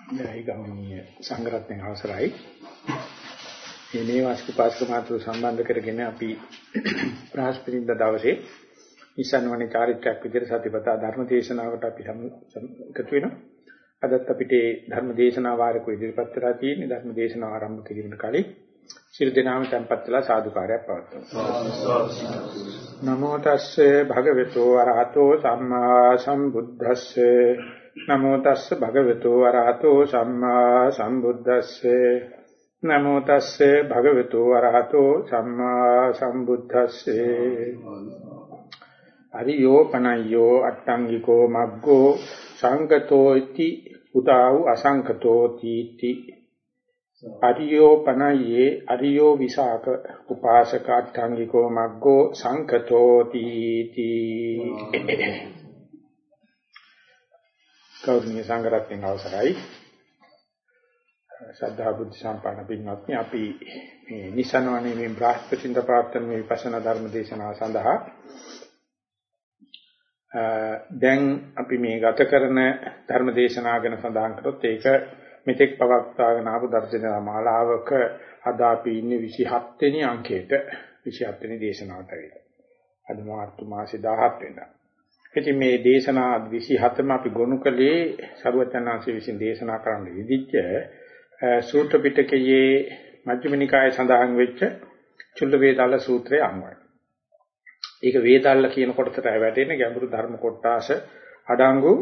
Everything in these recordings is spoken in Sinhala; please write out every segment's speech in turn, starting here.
දැයි ගෞරවනීය සංඝරත්නයේ අවසරයි. මේ මේ වාස්තු පාස්ක මාතෘ සම්බන්ධ කරගෙන අපි බ්‍රහස්පතින්ද දවසේ ඉසන්වනේ චාරිත්‍රාක් විදිහට සතිපතා ධර්ම දේශනාවට අපි එකතු වෙනවා. අදත් අපිට ධර්ම දේශනා වාරක ඉදිරිපත් කරලා තියෙන ධර්ම දේශනාව ආරම්භ කිරීමට කලින් සියලු දෙනාම tempත් වෙලා සාදුකාරයක් පවත්වමු. නමෝ තස්සේ භගවතු වරහතෝ සම්මා සම්බුද්දස්සේ නමෝ තස්ස භගවතු වරහතෝ සම්මා සම්බුද්දස්සේ. නමෝ තස්සේ භගවතු වරහතෝ සම්මා සම්බුද්දස්සේ. අරියෝ පනයෝ අට්ටංගිකෝ මග්ගෝ සංගතෝ इति උදාව් අසංකතෝ තීති. අරියෝ පනයේ අරියෝ විසාක උපාසක අට්ටංගිකෝ මග්ගෝ සංකතෝ තීති කෞර්ණීය සංඝරත්නයේ අවසරයි ශ්‍රද්ධා බුද්ධ සම්පන්න පින්වත්නි අපි මේ නිසනවනේ මේ බ්‍රහස්පතින්ද ප්‍රාර්ථන මේ විපස්සනා ධර්ම දේශනාව සඳහා දැන් අපි මේ ගත කරන ධර්ම දේශනා ගැන සඳහන් කරොත් ඒක මෙතෙක් පවත්වාගෙන ආපු දර්ශන මාලාවක අද අපි ඉන්නේ 27 වෙනි අංකයට 27 වෙනි දේශනාවට ඇවිල්ලා. අද මාර්තු මාසේ 17 වෙනිදා. ඉතින් මේ දේශනා 27ම අපි ගොනු කළේ සරුවචනාංශයේ විසින් දේශනා කරන්න ඉදිච්ච සූත්‍ර පිටකයේ මජ්ක්‍ධිම නිකායේ සඳහන් වෙච්ච චුල්ල වේදාල සූත්‍රයේ අනුවයි. ඒක වේදාල්ල කියන කොටසට වැටෙන ගැඹුරු ධර්ම කොටස අඩංගු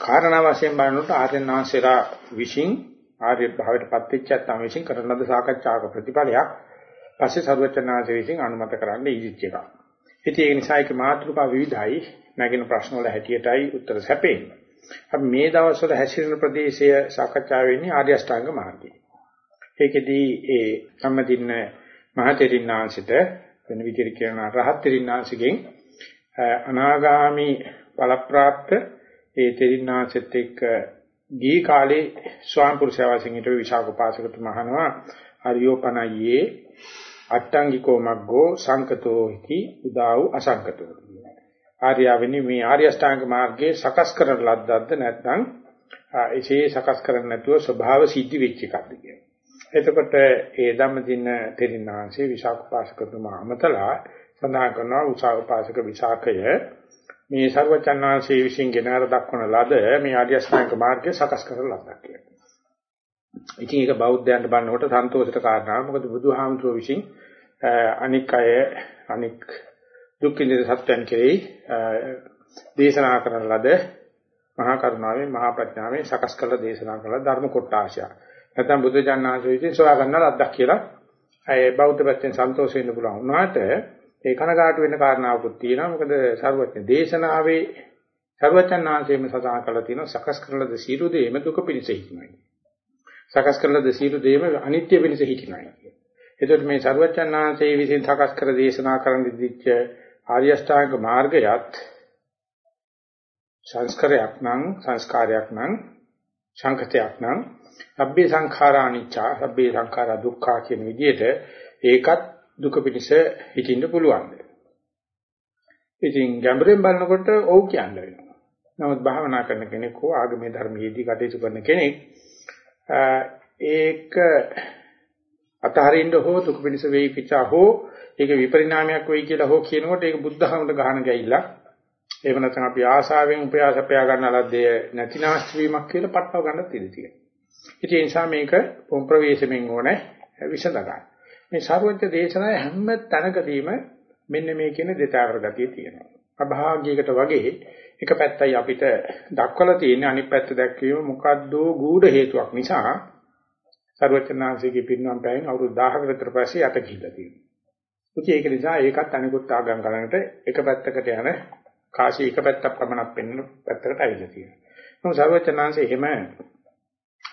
කාරණා වශයෙන් බලනකොට ආර්යනාංශලා විශ්ින් ආර්ය භාවයට පත්වෙච්ච තම විශ්ින් කරන ලද සාකච්ඡාවක ප්‍රතිඵලයක් පස්සේ සර්වචනාංශ විශ්ින් අනුමත කරන්න ඉදිච්ච එකක්. ඉතින් ඒ නිසා ඒක මාතෘකා විවිධයි නැගෙන ප්‍රශ්න වල හැටියටයි උත්තර සැපෙන්නේ. අපි මේ දවස්වල හැසිරෙන ප්‍රදේශය සාකච්ඡා වෙන්නේ ආර්ය අෂ්ටාංග මාර්ගය. ඒකෙදී ඒ සම්මදින්න මහතෙරින්නාංශිත වෙන විදිහට කියන රහත් තෙරින්නාංශගෙන් අනාගාමි ඵලප්‍රාප්ත ඒ තෙරින්නාංශෙත් එක්ක දී කාලේ ස්වාම පුරුෂයා වශයෙන් හිටපු විශාක උපාසකතුමා අහනවා ආර්යෝපනයේ අට්ටංගිකෝ මග්ගෝ සංකතෝ इति උදා වූ අසංකතෝ ආර්යවෙනි මේ ආර්ය ශ්‍රාංග මාර්ගයේ සකස් කරන ලද්දක්ද නැත්නම් එසේ සකස් කරන්නේ නැතුව ස්වභාව සිද්ධි වෙච්ච එකක්ද කියන්නේ. එතකොට ඒ ධම්මදින තෙරිණාංශේ විසාක පාසකතුමා අමතලා සඳහන් කරනවා උසාව පාසක විසාකය මේ ਸਰවචන්නාංශයේ විසින් ගෙනහැර දක්වන ලද මේ ආර්ය ශ්‍රාංග මාර්ගයේ සකස් කරන ලද්දක් කියලා. ඉතින් ඒක බෞද්ධයන්ට බannකොට සන්තෝෂට කාරණා. මොකද බුදුහාමුදුරුවෝ විසින් අනික් අය අනික් දුක් විඳින සත්‍යයන් කෙරෙහි දේශනා කරන ලද මහා කරුණාවෙන් මහා ප්‍රඥාවෙන් සකස් කළ දේශනා කළ ධර්ම කොටාශය. නැත්නම් බුදු ජානනාංශ විසින් සොයා ගන්න ලද්දක් කියලා ඒ බෞද්ධ පැත්තෙන් සන්තෝෂ වෙන්න පුළුවන් වුණාට ඒ කනගාටු වෙන කාරණාවකුත් තියෙනවා. මොකද සර්වඥ දේශනාවේ සර්වඥාන්සේම සඳහන් කරලා තියෙනවා සකස් කරන ලද සීරු දේම දුක පිණිස හිටිනවා. සකස් කරන ලද සීරු දේම අනිත්‍ය පිණිස හිටිනවා. එතකොට මේ සර්වඥාන්සේ විසින් සකස් කර දේශනා කරන්න දිච්ච ආර්ය අෂ්ටාංග මාර්ගයත් සංස්කාරයක් නම් සංස්කාරයක් නම් සංකතයක් නම් සබ්බේ සංඛාරා අනිච්චා සබ්බේ සංඛාරා දුක්ඛා කියන විදිහට ඒකත් දුක පිණිස හිතින්න පුළුවන්. ඉතින් ගැඹුරෙන් බලනකොට ඔව් කියන්න වෙනවා. නමුත් භාවනා කරන කෙනෙක් හෝ ආගමේ ධර්මයේදී කටයුතු කරන කෙනෙක් ඒක අතහරින්න හෝ දුක පිණිස වෙයි පිටා හෝ ඒක විපරිණාමයක් වෙයි කියලා හෝ කියනකොට ඒක බුද්ධහමද ගහන ගෑයිලා එහෙම නැත්නම් අපි ආශාවෙන් උපයාසපයා ගන්න ලද්දේ නැතිනාස්ති වීමක් කියලා පටව ගන්න තියෙනවා. ඉතින් ඒ නිසා මේක පොම් ප්‍රවේශමෙන් ඕනේ විසඳ ගන්න. මේ ਸਰවඥ දේශනාවේ හැම තැනකදීම මෙන්න මේ කියන දෙතාවර ගතිය තියෙනවා. අභාග්‍යයකට වගේ එක පැත්තයි අපිට දක්වලා තියෙන අනිත් පැත්ත දැක්වීම මොකද්ද ගූඪ හේතුවක් නිසා සර්වචනාංශයේ පින්නම් පැයෙන් අවුරුදු 1000කට විතර පස්සේ යට ගිහිල්ලා තියෙනවා. ඉතින් ඒක නිසා ඒකත් අනිකුත් ආගම් ගණනට එක පැත්තකට යන කාසි එක පැත්තක් පමණක් වෙන්න පැත්තකට ඇවිල්ලා තියෙනවා. නමුත් සර්වචනාංශයේ එහෙම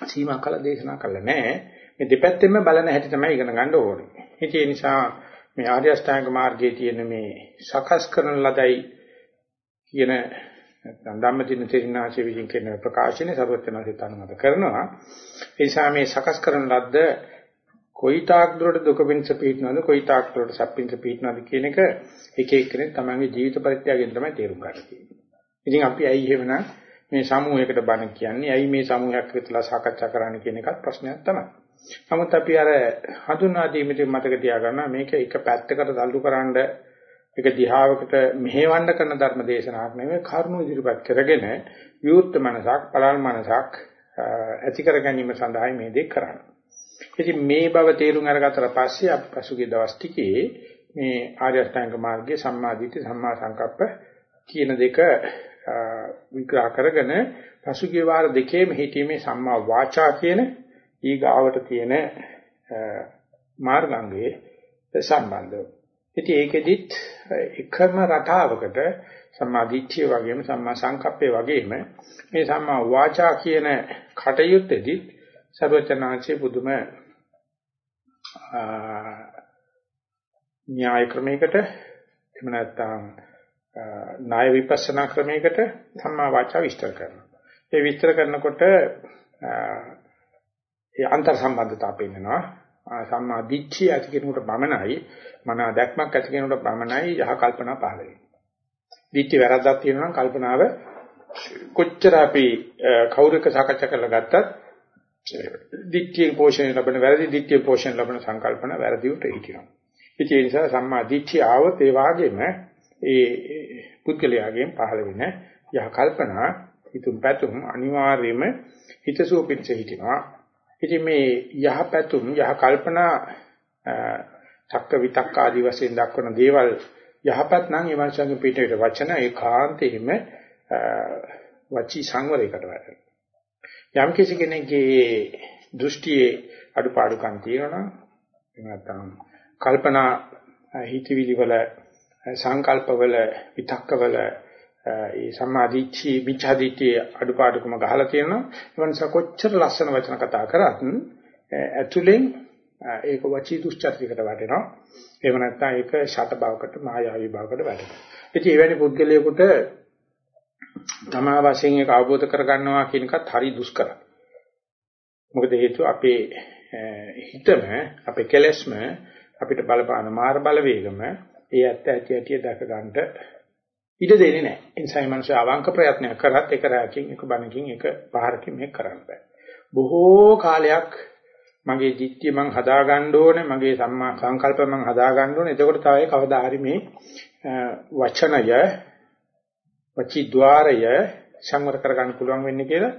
සීමා කළ දේශනා කළා නැහැ. මේ දෙපැත්තෙම බලන හැටි තමයි ඉගෙන ගන්න ඕනේ. ඉතින් ඒ නිසා මේ ආර්ය අෂ්ටාංග මාර්ගයේ තියෙන මේ සකස් කරන ලදයි කියන නැත්නම් ධම්මදින තෙරිනාචි විසින් කියන ප්‍රකාශනේ සර්වඥාසිත අනුමත කරනවා. ඒ නිසා මේ සකස් කරන ලද්ද කොයි තාක් දුරට දුක පිණිස පිටනවද කොයි තාක් දුරට සප්පින්ස පිටනවද කියන එක එක එක්කෙනෙක් තමන්ගේ ජීවිත පරිත්‍යාගයෙන් තමයි තේරුම් ගන්න තියෙන්නේ. ඉතින් අපි ඇයි එහෙමනම් මේ සමූහයකට බණ කියන්නේ? ඇයි මේ සමූහයක් විතරලා සාකච්ඡා කරන්න කියන එකත් ප්‍රශ්නයක් තමයි. නමුත් අපි අර හඳුනා දීමේදී මතක තියාගන්න මේක එක පැත්තකට තල්ලු කරන්න එක දිහාවකට මෙහෙවන්න කරන ධර්ම දේශනාවක් නෙමෙයි කරුණු ඉදිරිපත් කරගෙන විවුර්ත මනසක්, පළල් මනසක් ඇති කර ගැනීම සඳහා මේ දේ කරන්නේ. ඉතින් මේ බව තේරුම් අරගත්තට පස්සේ අපි පසුගිය දවස් ටිකේ මේ ආර්ය අෂ්ටාංග මාර්ගයේ සම්මා දිට්ඨි සම්මා සංකප්ප කියන දෙක විග්‍රහ කරගෙන පසුගිය වාර දෙකේම හිතීමේ සම්මා වාචා කියන ඊගාවට තියෙන මාර්ගාංගයේ සම්බන්ධව. ඉතින් ඒකෙදිත් එකම රටාවකට සම්මා දිට්ඨිය වගේම සම්මා සංකප්පේ වගේම මේ සම්මා වාචා කියන කටයුත්තේදී සර්වචනාංශයේ පුදුම න්‍යාය ක්‍රමයකට එහෙම නැත්නම් ණය විපස්සනා ක්‍රමයකට සම්මා වාචා විස්තර කරනවා. ඒ විස්තර කරනකොට ඒ අන්තර් සම්බන්ධතාව පෙන්නනවා. සම්මා දිට්ඨිය ඇති කෙනෙකුට බමනයි මන දැක්මක් ඇති කෙනෙකුට බමනයි යහ කල්පනා පහළ වෙන්නේ. දිට්ඨි වැරද්දක් තියෙනවා නම් කල්පනාව කොච්චර අපි කවුරුක සාකච්ඡා කරලා ගත්තත් දිට්ඨියෙන් පෝෂණය ලැබෙන වැරදි දිට්ඨියෙන් පෝෂණය ලැබෙන සංකල්පන වැරදිවට හිටිනවා. ඒ නිසා සම්මා දිට්ඨිය ආවොත් ඒ වාගේම ඒ පුද්ගලයාගෙන් පහළ වෙන යහ කල්පනා හිතුම් පැතුම් අනිවාර්යයෙන්ම හිතසුව පිටස හිටිනවා. ඉතින් මේ යහ පැතුම් යහ කල්පනා චක්ක විතක්ක ආදී වශයෙන් දක්වන දේවල් යහපත් නම් ඒ මනුෂ්‍යගේ පිටේට වචන ඒකාන්තයෙන්ම වචී සංවරයකට වැටෙනවා. යම් කිසි කෙනෙක්ගේ දෘෂ්ටියේ අඩුපාඩුකම් තියෙනවා නම් නැත්නම් කල්පනා හිතවිලි වල සංකල්පවල විතක්කවල ඒ සම්මාදිච්චි මිච්ඡාදිච්චි අඩුපාඩුකම ගහලා තියෙනවා. ඒ නිසා කොච්චර ලස්සන වචන කතා කරත් ඇතුලෙන් ඒක වචී දුස්චරිතයකට වැටෙනවා. එහෙම නැත්නම් ඒක ෂට භවකට මායාවී භවකට වැටෙනවා. ඉතින් එවැනි පුද්ගලයෙකුට තමා වශයෙන් ඒක අවබෝධ කරගන්නවා කියන එකත් හරි දුෂ්කරයි. මොකද හේතුව අපේ හිතම අපේ කෙලෙස්ම අපිට බලපාන මාර බලවේගම ඒ ඇත්ත ඇති ඇති දැක ගන්නට ඉඩ දෙන්නේ නැහැ. ඒ නිසා මේ මිනිස්සු අවංක ප්‍රයත්නයක් කරත් එක රැකින් එක බණකින් එක පහරකින් මේක කරන්න බෑ. බොහෝ කාලයක් මගේ ධිට්ඨිය මං හදා ගන්න ඕනේ, මගේ සම්මා සංකල්ප මං හදා ගන්න ඕනේ. එතකොට තමයි කවදා හරි මේ වචනය වචිද්්වාරය සංවර කරගන්න පුළුවන් වෙන්නේ කියලා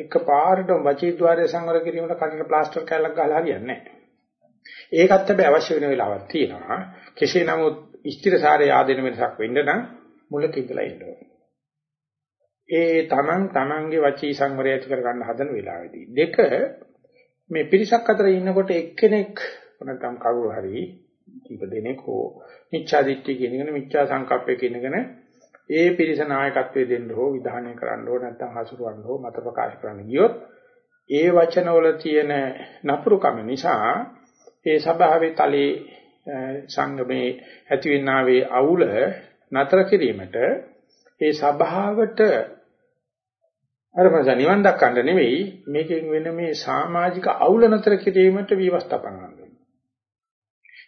එකපාරටම වචිද්්වාරය සංවර කිරීමට කටට ප්ලාස්ටර් කැල්ලක් ගහලා හරියන්නේ නැහැ. ඒකත් හැබැයි අවශ්‍ය වෙන වෙලාවක් තියෙනවා. කෙසේ නමුත් ස්ථිරසාරය ආදෙන වෙනසක් වෙන්න නම් මුලක ඉඳලා ඉන්න ඕනේ. ඒ තමන් තමන්ගේ වචී සංවරය ඇති කර ගන්න හදන වෙලාවේදී දෙක මේ පිරිසක් අතර ඉන්නකොට එක්කෙනෙක් නැත්නම් කවුරු හරි කීප දෙනෙක් හෝ මිච්ඡා දිට්ඨිය කියනගෙන මිච්ඡා සංකප්පය කියනගෙන ඒ පිරිස නායකත්වයේ දෙන්න හෝ විධානය කරන්න හෝ නැත්නම් හසුරවන්න හෝ මත ප්‍රකාශ කරන්න ගියොත් ඒ වචනවල තියෙන නපුරුකම නිසා ඒ සභාවේ තලයේ සංගමේ ඇතිවෙනා වේ අවුල නතර කිරීමට ඒ සභාවට අර මස නිවන් දක්වන්න නෙවෙයි මේකෙන් වෙන මේ සමාජික අවුල නතර කිරීමට විවස්ථාපන කරනවා.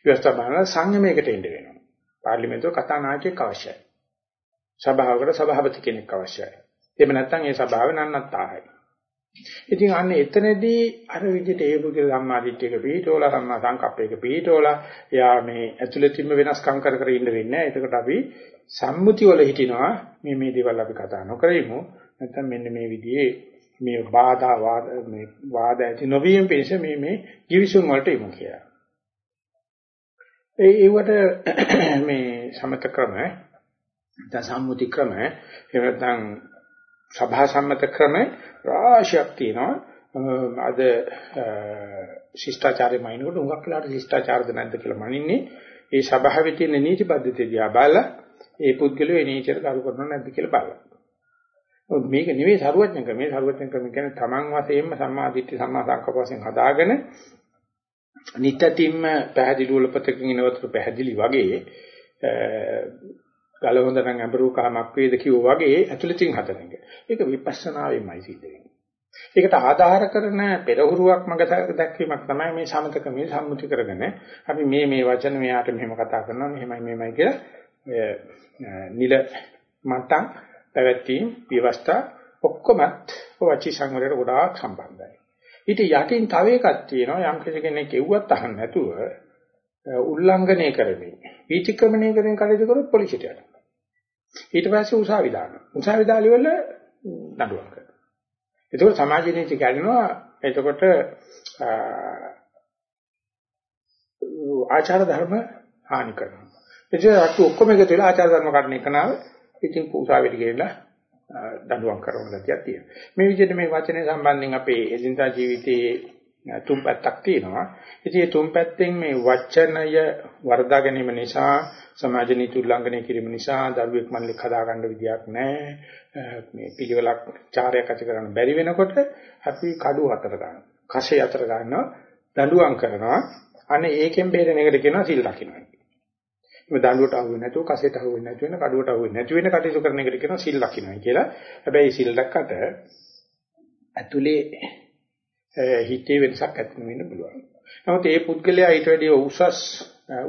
විවස්ථාපන සංගමයකට එන්න වෙනවා. පාර්ලිමේන්තුව කතා නායකයෙක් අවශ්‍යයි. සභාවකට සභාපති කෙනෙක් අවශ්‍යයි. එහෙම නැත්නම් ඒ සභාව නන්නත්තාරයි. ඉතින් අන්න එතනදී අර විදිහට ඒ බුද්ධ සම්මාදිට්ඨියක පිළිතෝලා සම්මා සංකප්පයක පිළිතෝලා එයා මේ ඇතුළතින්ම වෙනස්කම් කර කර ඉන්න වෙන්නේ නැහැ. එතකොට අපි සම්මුති වල හිටිනවා මේ මේ දේවල් අපි කතා නොකරෙමු. නැත්නම් මෙන්න මේ විදිහේ මේ බාධා වාද මේ වාද ඇති නොවීම පිණිස මේ මේ givisum වලට යමු කියලා. ඒ ඒවට මේ සමත ක්‍රම නැත්නම් සම්මුති ක්‍රම එහෙම නැත්නම් සභා සම්මත ක්‍රම රාශියක් තියෙනවා. අද ශිෂ්ටාචාරයේ මයින්කොට උඟක් වෙලාට ශිෂ්ටාචාරද නැද්ද කියලා මනින්නේ. ඒ සභාවේ තියෙන නීති පද්ධතිය දිහා බලලා ඒ පුද්ගලයා ඒ නීතියට කරු කරනව නැද්ද කියලා බලන්න. මේක නෙවෙයි සරුවඥ ක්‍රමේ සරුවඥ ක්‍රම කියන්නේ තමන් වශයෙන්ම සම්මා දිට්ඨි සම්මා සංකප්ප වශයෙන් හදාගෙන නිත්‍යතින්ම පැහැදිලි වලපතකින් ඉනවතර පැහැදිලි වගේ ගල හොඳ නම් අඹරු කමක් වේද කිව්වා වගේ ඇතුළතින් හදන එක. ඒක විපස්සනාවෙන්මයි සිද්ධ වෙන්නේ. ඒකට ආධාර කරන පෙරහුරුවක් මඟ දැක්වීමක් තමයි මේ සමතකමේ සම්මුති කරගෙන අපි මේ මේ වචන මෙයාට මෙහෙම කතා කරනවා මෙහෙමයි මෙහෙමයි කියලා නිල මට්ටම් පැවැත්වීම ව්‍යවස්ථා ඔක්කොමත් වචී සංවරයට ගොඩාක් සම්බන්ධයි. ඊට යටින් තව එකක් තියෙනවා යම් කෙනෙක් එව්වත් අහන්න නැතුව උල්ලංඝනය කරමින් විචක්‍රමණය කරමින් කටයුතු කරොත් පොලිසියට යනවා. ඊට පස්සේ උසාවි දානවා. උසාවි දාලි වල නඩුවක් කරනවා. ඒකෝ සමාජ නීති කියනවා එතකොට ආචාර ධර්ම හානි කරනවා. එතකොට අතු ඔක්කොම එකතු වෙලා ආචාර ධර්ම කඩන එක නාව ඉතින් උසාවියට ගිහිල්ලා දඬුවම් කරන ගතියක් තියෙනවා. මේ විදිහට මේ වචනේ සම්බන්ධයෙන් අපේ එදිනදා ජීවිතයේ තුන් පැත්තක් තියෙනවා. ඉතින් මේ තුන් පැත්තෙන් මේ වචනය වර්ධා ගැනීම නිසා සමාජ නීති උල්ලංඝනය කිරීම නිසා දරුවෙක් මල්ලෙක් හදාගන්න විදියක් නැහැ. මේ පිළිවෙලක් චාරයක් ඇති කරන්න බැරි වෙනකොට අපි කඩුව අතර ගන්නවා. කෂේ අතර ගන්නවා දඬුවම් කරනවා. අනේ ඒකෙන් බේරෙන එකට කියනවා සිල් රකින්න. මේ දඬුවට අහු වෙන්නේ නැතුව, කසෙට අහු වෙන්නේ නැතුව, වෙන කඩුවට අහු වෙන්නේ නැති වෙන කටයුතු කරන එකට කියනවා සිල් ලකිනයි කියලා. හැබැයි සිල් දැක්කට ඇතුලේ හිතේ වෙනසක් ඇති වෙන්න පුළුවන්. නමුත් ඒ පුද්ගලයා ඊට වැඩිය උසස්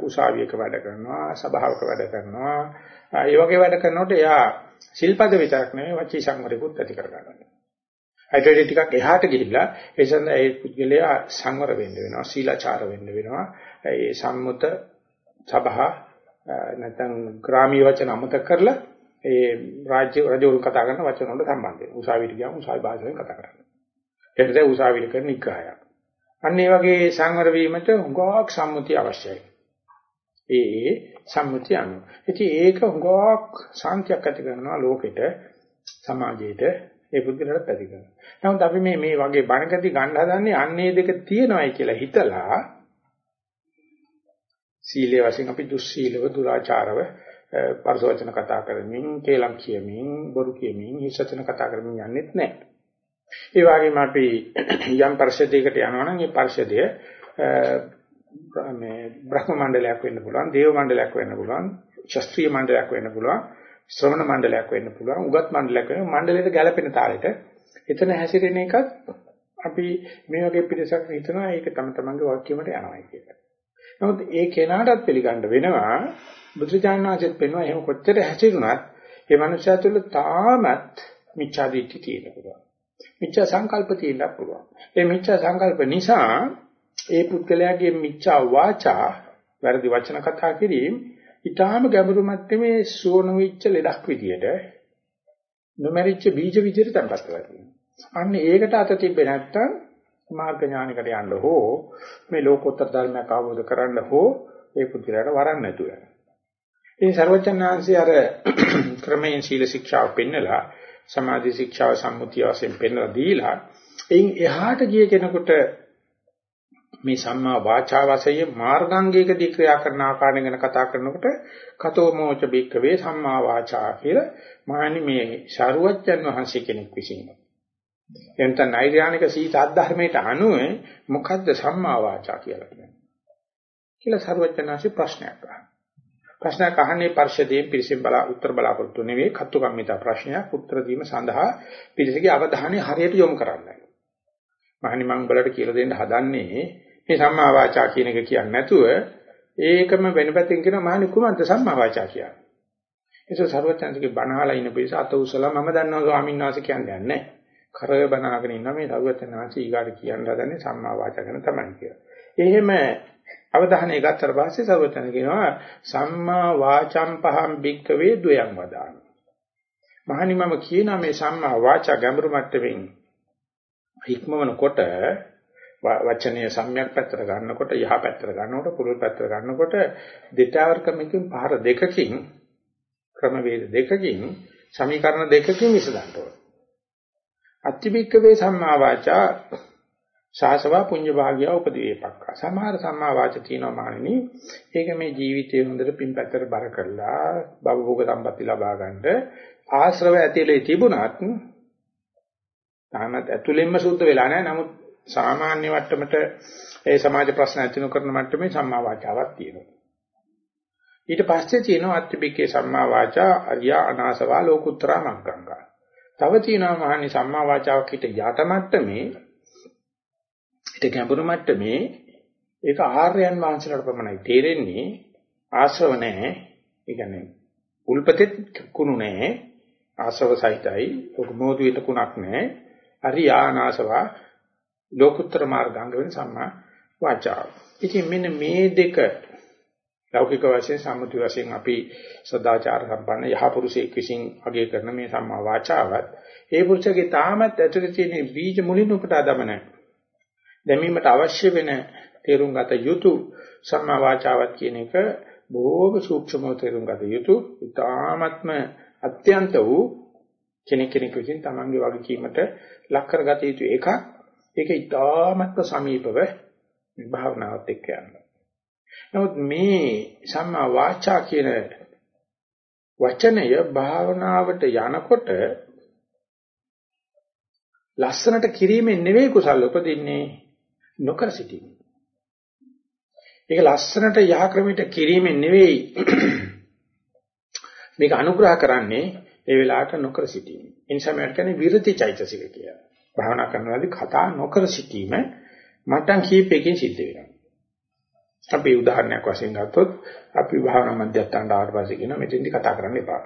උසාවියක වැඩ කරනවා, සභාවක වැඩ කරනවා. ඒ වගේ වැඩ කරනකොට එයා සිල්පද විතරක් නෙවෙයි වචී සංවරයකුත් ඇති කර ගන්නවා. අයිටෙඩි ටිකක් එහාට ගිහිල්ලා ඒ සඳහා ඒ පුද්ගලයා සංවර වෙන්න වෙනවා, සීලාචාර වෙන්න වෙනවා. ඒ සම්මුත සභා නැත්නම් ග්‍රාමීය වචන අමතක කරලා ඒ රාජ්‍ය රජවරු කතා කරන වචන වලට සම්බන්ධ වෙනවා. උසාවියට ගියාම උසාවි භාෂාවෙන් කතා කරනවා. ඒකද උසාවියට කරන නිග්‍රහයක්. අන්න ඒ වගේ සංවර වීමට හුඟක් සම්මුතිය අවශ්‍යයි. ඒ සම්මුතිය අනුව. ඉතින් ඒක හුඟක් සාන්තියක් ඇති කරනවා ලෝකෙට, සමාජයට, ඒ පුද්ගලයාට ඇති කරනවා. නමුත් අපි මේ මේ වගේ බණකදී ගන්න හදන්නේ අන්නේ දෙක තියෙනවායි කියලා හිතලා සීලයේ වශයෙන් අපි දුස්සීලව දුරාචාරව පරිසවචන කතා කරමින් කේලම් කියමින් බොරු කියමින් හිසචන කතා කරමින් යන්නේත් නැහැ. ඒ වගේම අපි යම් පරිශදයකට යනවා නම් ඒ පරිශදය මේ බ්‍රහ්ම මණ්ඩලයක් වෙන්න පුළුවන්, දේව මණ්ඩලයක් වෙන්න පුළුවන්, ශාස්ත්‍රීය මණ්ඩලයක් වෙන්න පුළුවන්, ශ්‍රවණ මණ්ඩලයක් වෙන්න පුළුවන්, උගත් මණ්ඩලයක් වෙන්න මණ්ඩලයට ගැලපෙන තාලෙට එතන හැසිරෙන එකත් අපි මේ වගේ පිටසක් හිතනවා ඒක තම තමන්ගේ වාක්‍යයකට යනවා කියලා. නමුත් ඒ කෙනාටත් පිළිගන්න වෙනවා බුදුචානනාංශෙත් පෙන්වනවා එහෙම කොච්චර හැසිරුණත් ඒ මනුස්සයා තුළ තාමත් මිච්ඡා දිට්ඨිය තියෙන්න පුළුවන්. මිච්ඡා සංකල්ප තියෙන්න පුළුවන්. ඒ මිච්ඡා සංකල්ප නිසා ඒ පුද්ගලයාගේ මිච්ඡා වාචා වැරදි වචන කතා කිරීම ඊටාම ගැඹුරු මට්ටමේ සුවන විච්ච ලෙඩක් විදියට නොමරිච්ච බීජ විදියට තැම්පත් වෙලා තියෙනවා. අන්න ඒකට අත තිබ්බේ නැත්තම් මාර්ග ඥානයකට යන්න හෝ මේ ලෝකෝත්තර ධර්මයක් අවබෝධ කරන්න හෝ ඒ පුදුරට වරන් නැතුව යනවා. ඉතින් ਸਰවචන්නාංශي අර ක්‍රමයෙන් සීල ශික්ෂාව පෙන්නලා සමාධි ශික්ෂාව සම්මුතිය වශයෙන් පෙන්නලා දීලා එයින් එහාට ගිය කෙනෙකුට මේ සම්මා වාචා වශයෙන් මාර්ගාංගයකදී ක්‍රියා කරන ආකාරය ගැන කතා කරනකොට කතෝ මෝච බික්කවේ සම්මා වාචා කියලා මහණනි මේ ශාරුවච්චන් වහන්සේ කෙනෙක් විසින් එතන නෛර්යානික සීත අධර්මයට අනුව මොකද්ද සම්මා වාචා කියලා කියන්නේ? කියලා සර්වඥාන්සේ ප්‍රශ්නයක් අහනවා. ප්‍රශ්නයක් අහන්නේ පරිශදයෙන් පිළිසින් බලා උත්තර බලාපොරොත්තු නෙවෙයි කත්තු කම්මිතා ප්‍රශ්නයක් උත්තර දීම සඳහා පිළිසගේ අවධානය හරියට යොමු කරන්නයි. මහනි මම උඹලට කියලා දෙන්න හදන්නේ මේ සම්මා වාචා කියන එක කියන්නේ නැතුව ඒකම වෙන පැත්තකින් කියන මහනි කුමන්ත සම්මා වාචා කියන්නේ. ඒක සර්වඥාන්සේගේ බණහලා ඉන්න පිළිස අත උසලා මම දන්නවා ස්වාමීන් වහන්සේ කියන්නේ නැහැ. කරය බනාගෙන ඉන්න මේ සරුවචනාංශ ඊගාට කියන්න හදන්නේ සම්මා වාචා ගැන තමයි කියලා. එහෙම අවධානය ගත්තට පස්සේ සරුවචන කියනවා සම්මා වාචම් පහම් බික්කවේ ද්වයං වදාමි. මහනි මම කියනවා මේ සම්මා වාචා ගැඹුරු මට්ටමින් හික්මවනකොට වචනීය සම්‍යක් පැත්තට ගන්නකොට යහ පැත්තට ගන්නකොට පුරුල් පැත්තට ගන්නකොට දෙතාවර්කමකින් පහර දෙකකින් ක්‍රමවේද දෙකකින් සමීකරණ දෙකකින් විසඳන්න ඕනේ. අත්තිබික්කවේ සම්මා වාචා සාසවා පුඤ්ඤ භාග්‍ය උපදීපක්ක සමහර සම්මා වාච තියෙනවා මානෙනි ඒක මේ ජීවිතයේ හොඳට පින්පැත්තට බර කරලා භවභෝග සම්පatti ලබා ගන්නට ආශ්‍රව ඇතිලේ තිබුණත් තාමත් ඇතුළෙන්ම සුද්ධ වෙලා නැහැ. නමුත් සාමාන්‍ය මට්ටමට ඒ සමාජ ප්‍රශ්න ඇතිනු කරන මට්ටමේ සම්මා වාචාවක් තියෙනවා. ඊට පස්සේ තියෙනවා අත්තිබික්කේ සම්මා වාචා අරියා අනාසවා ලෝකුත්තරා මග්ගංගා. තව තියෙනවා මහන්නේ සම්මා වාචාවක් හිට යට මට්ටමේ හිට ගැඹුරු මට්ටමේ ඒක ආර්යයන් වහන්සේලාට පමණයි තේරෙන්නේ. ආශ්‍රව නැහැ. ඒ කියන්නේ උල්පතෙත් කුණු නැහැ. ආසව සහිතයි. ඔක මොහොත විතකුණක් නැහැ. අරියානාසවා ලෝකුත්තර මාර්ගාංග වෙන සම්මා වාචා ඉතින් මෙන්න මේ දෙක ලෞකික වශයෙන් සම්මුති වශයෙන් අපි සදාචාර සම්පන්න යහපුරුෂයෙක් විසින් අගය කරන මේ සම්මා වාචාවත් ඒ පුරුෂගේ තාමත් ඇතුලේ තියෙන බීජ මුලින් උපුටා දමන දැමීමට අවශ්‍ය වෙන තේරුම් ගත යුතු සම්මා වාචාවත් කියන එක බොහෝම සූක්ෂමව තේරුම් ගත යුතු ඊ타ත්ම අත්‍යන්ත වූ කෙනෙක් කෙනෙක් විසින් තමන්ගේ වගකීමට ලක් කරගත යුතු එකක්. ඒක ඊ타ත්ම සමීපව භාවනාවත් එක්ක යනවා. නමුත් මේ සම්මා වාචා කියන වචනය භාවනාවට යනකොට ලස්සනට කිරීමෙන් නෙවෙයි කුසල උපදින්නේ. නොකර සිටීම. ඒක ලස්සනට යහ ක්‍රමයට කිරීමෙන් නෙවෙයි මේක අනුග්‍රහ කරන්නේ ඒ වෙලාවට නොකර සිටීම. ඒ නිසා මම කියන්නේ විරති චෛතසික කියලා. භාවනා කරනවාදී කතා නොකර සිටීම මට්ටම් කීපයකින් සිද්ධ වෙනවා. අපි උදාහරණයක් වශයෙන් ගත්තොත් අපි භාවනා මධ්‍යස්ථානට ආවට පස්සේ කියන මෙතෙන්දි කතා කරන්න එපා.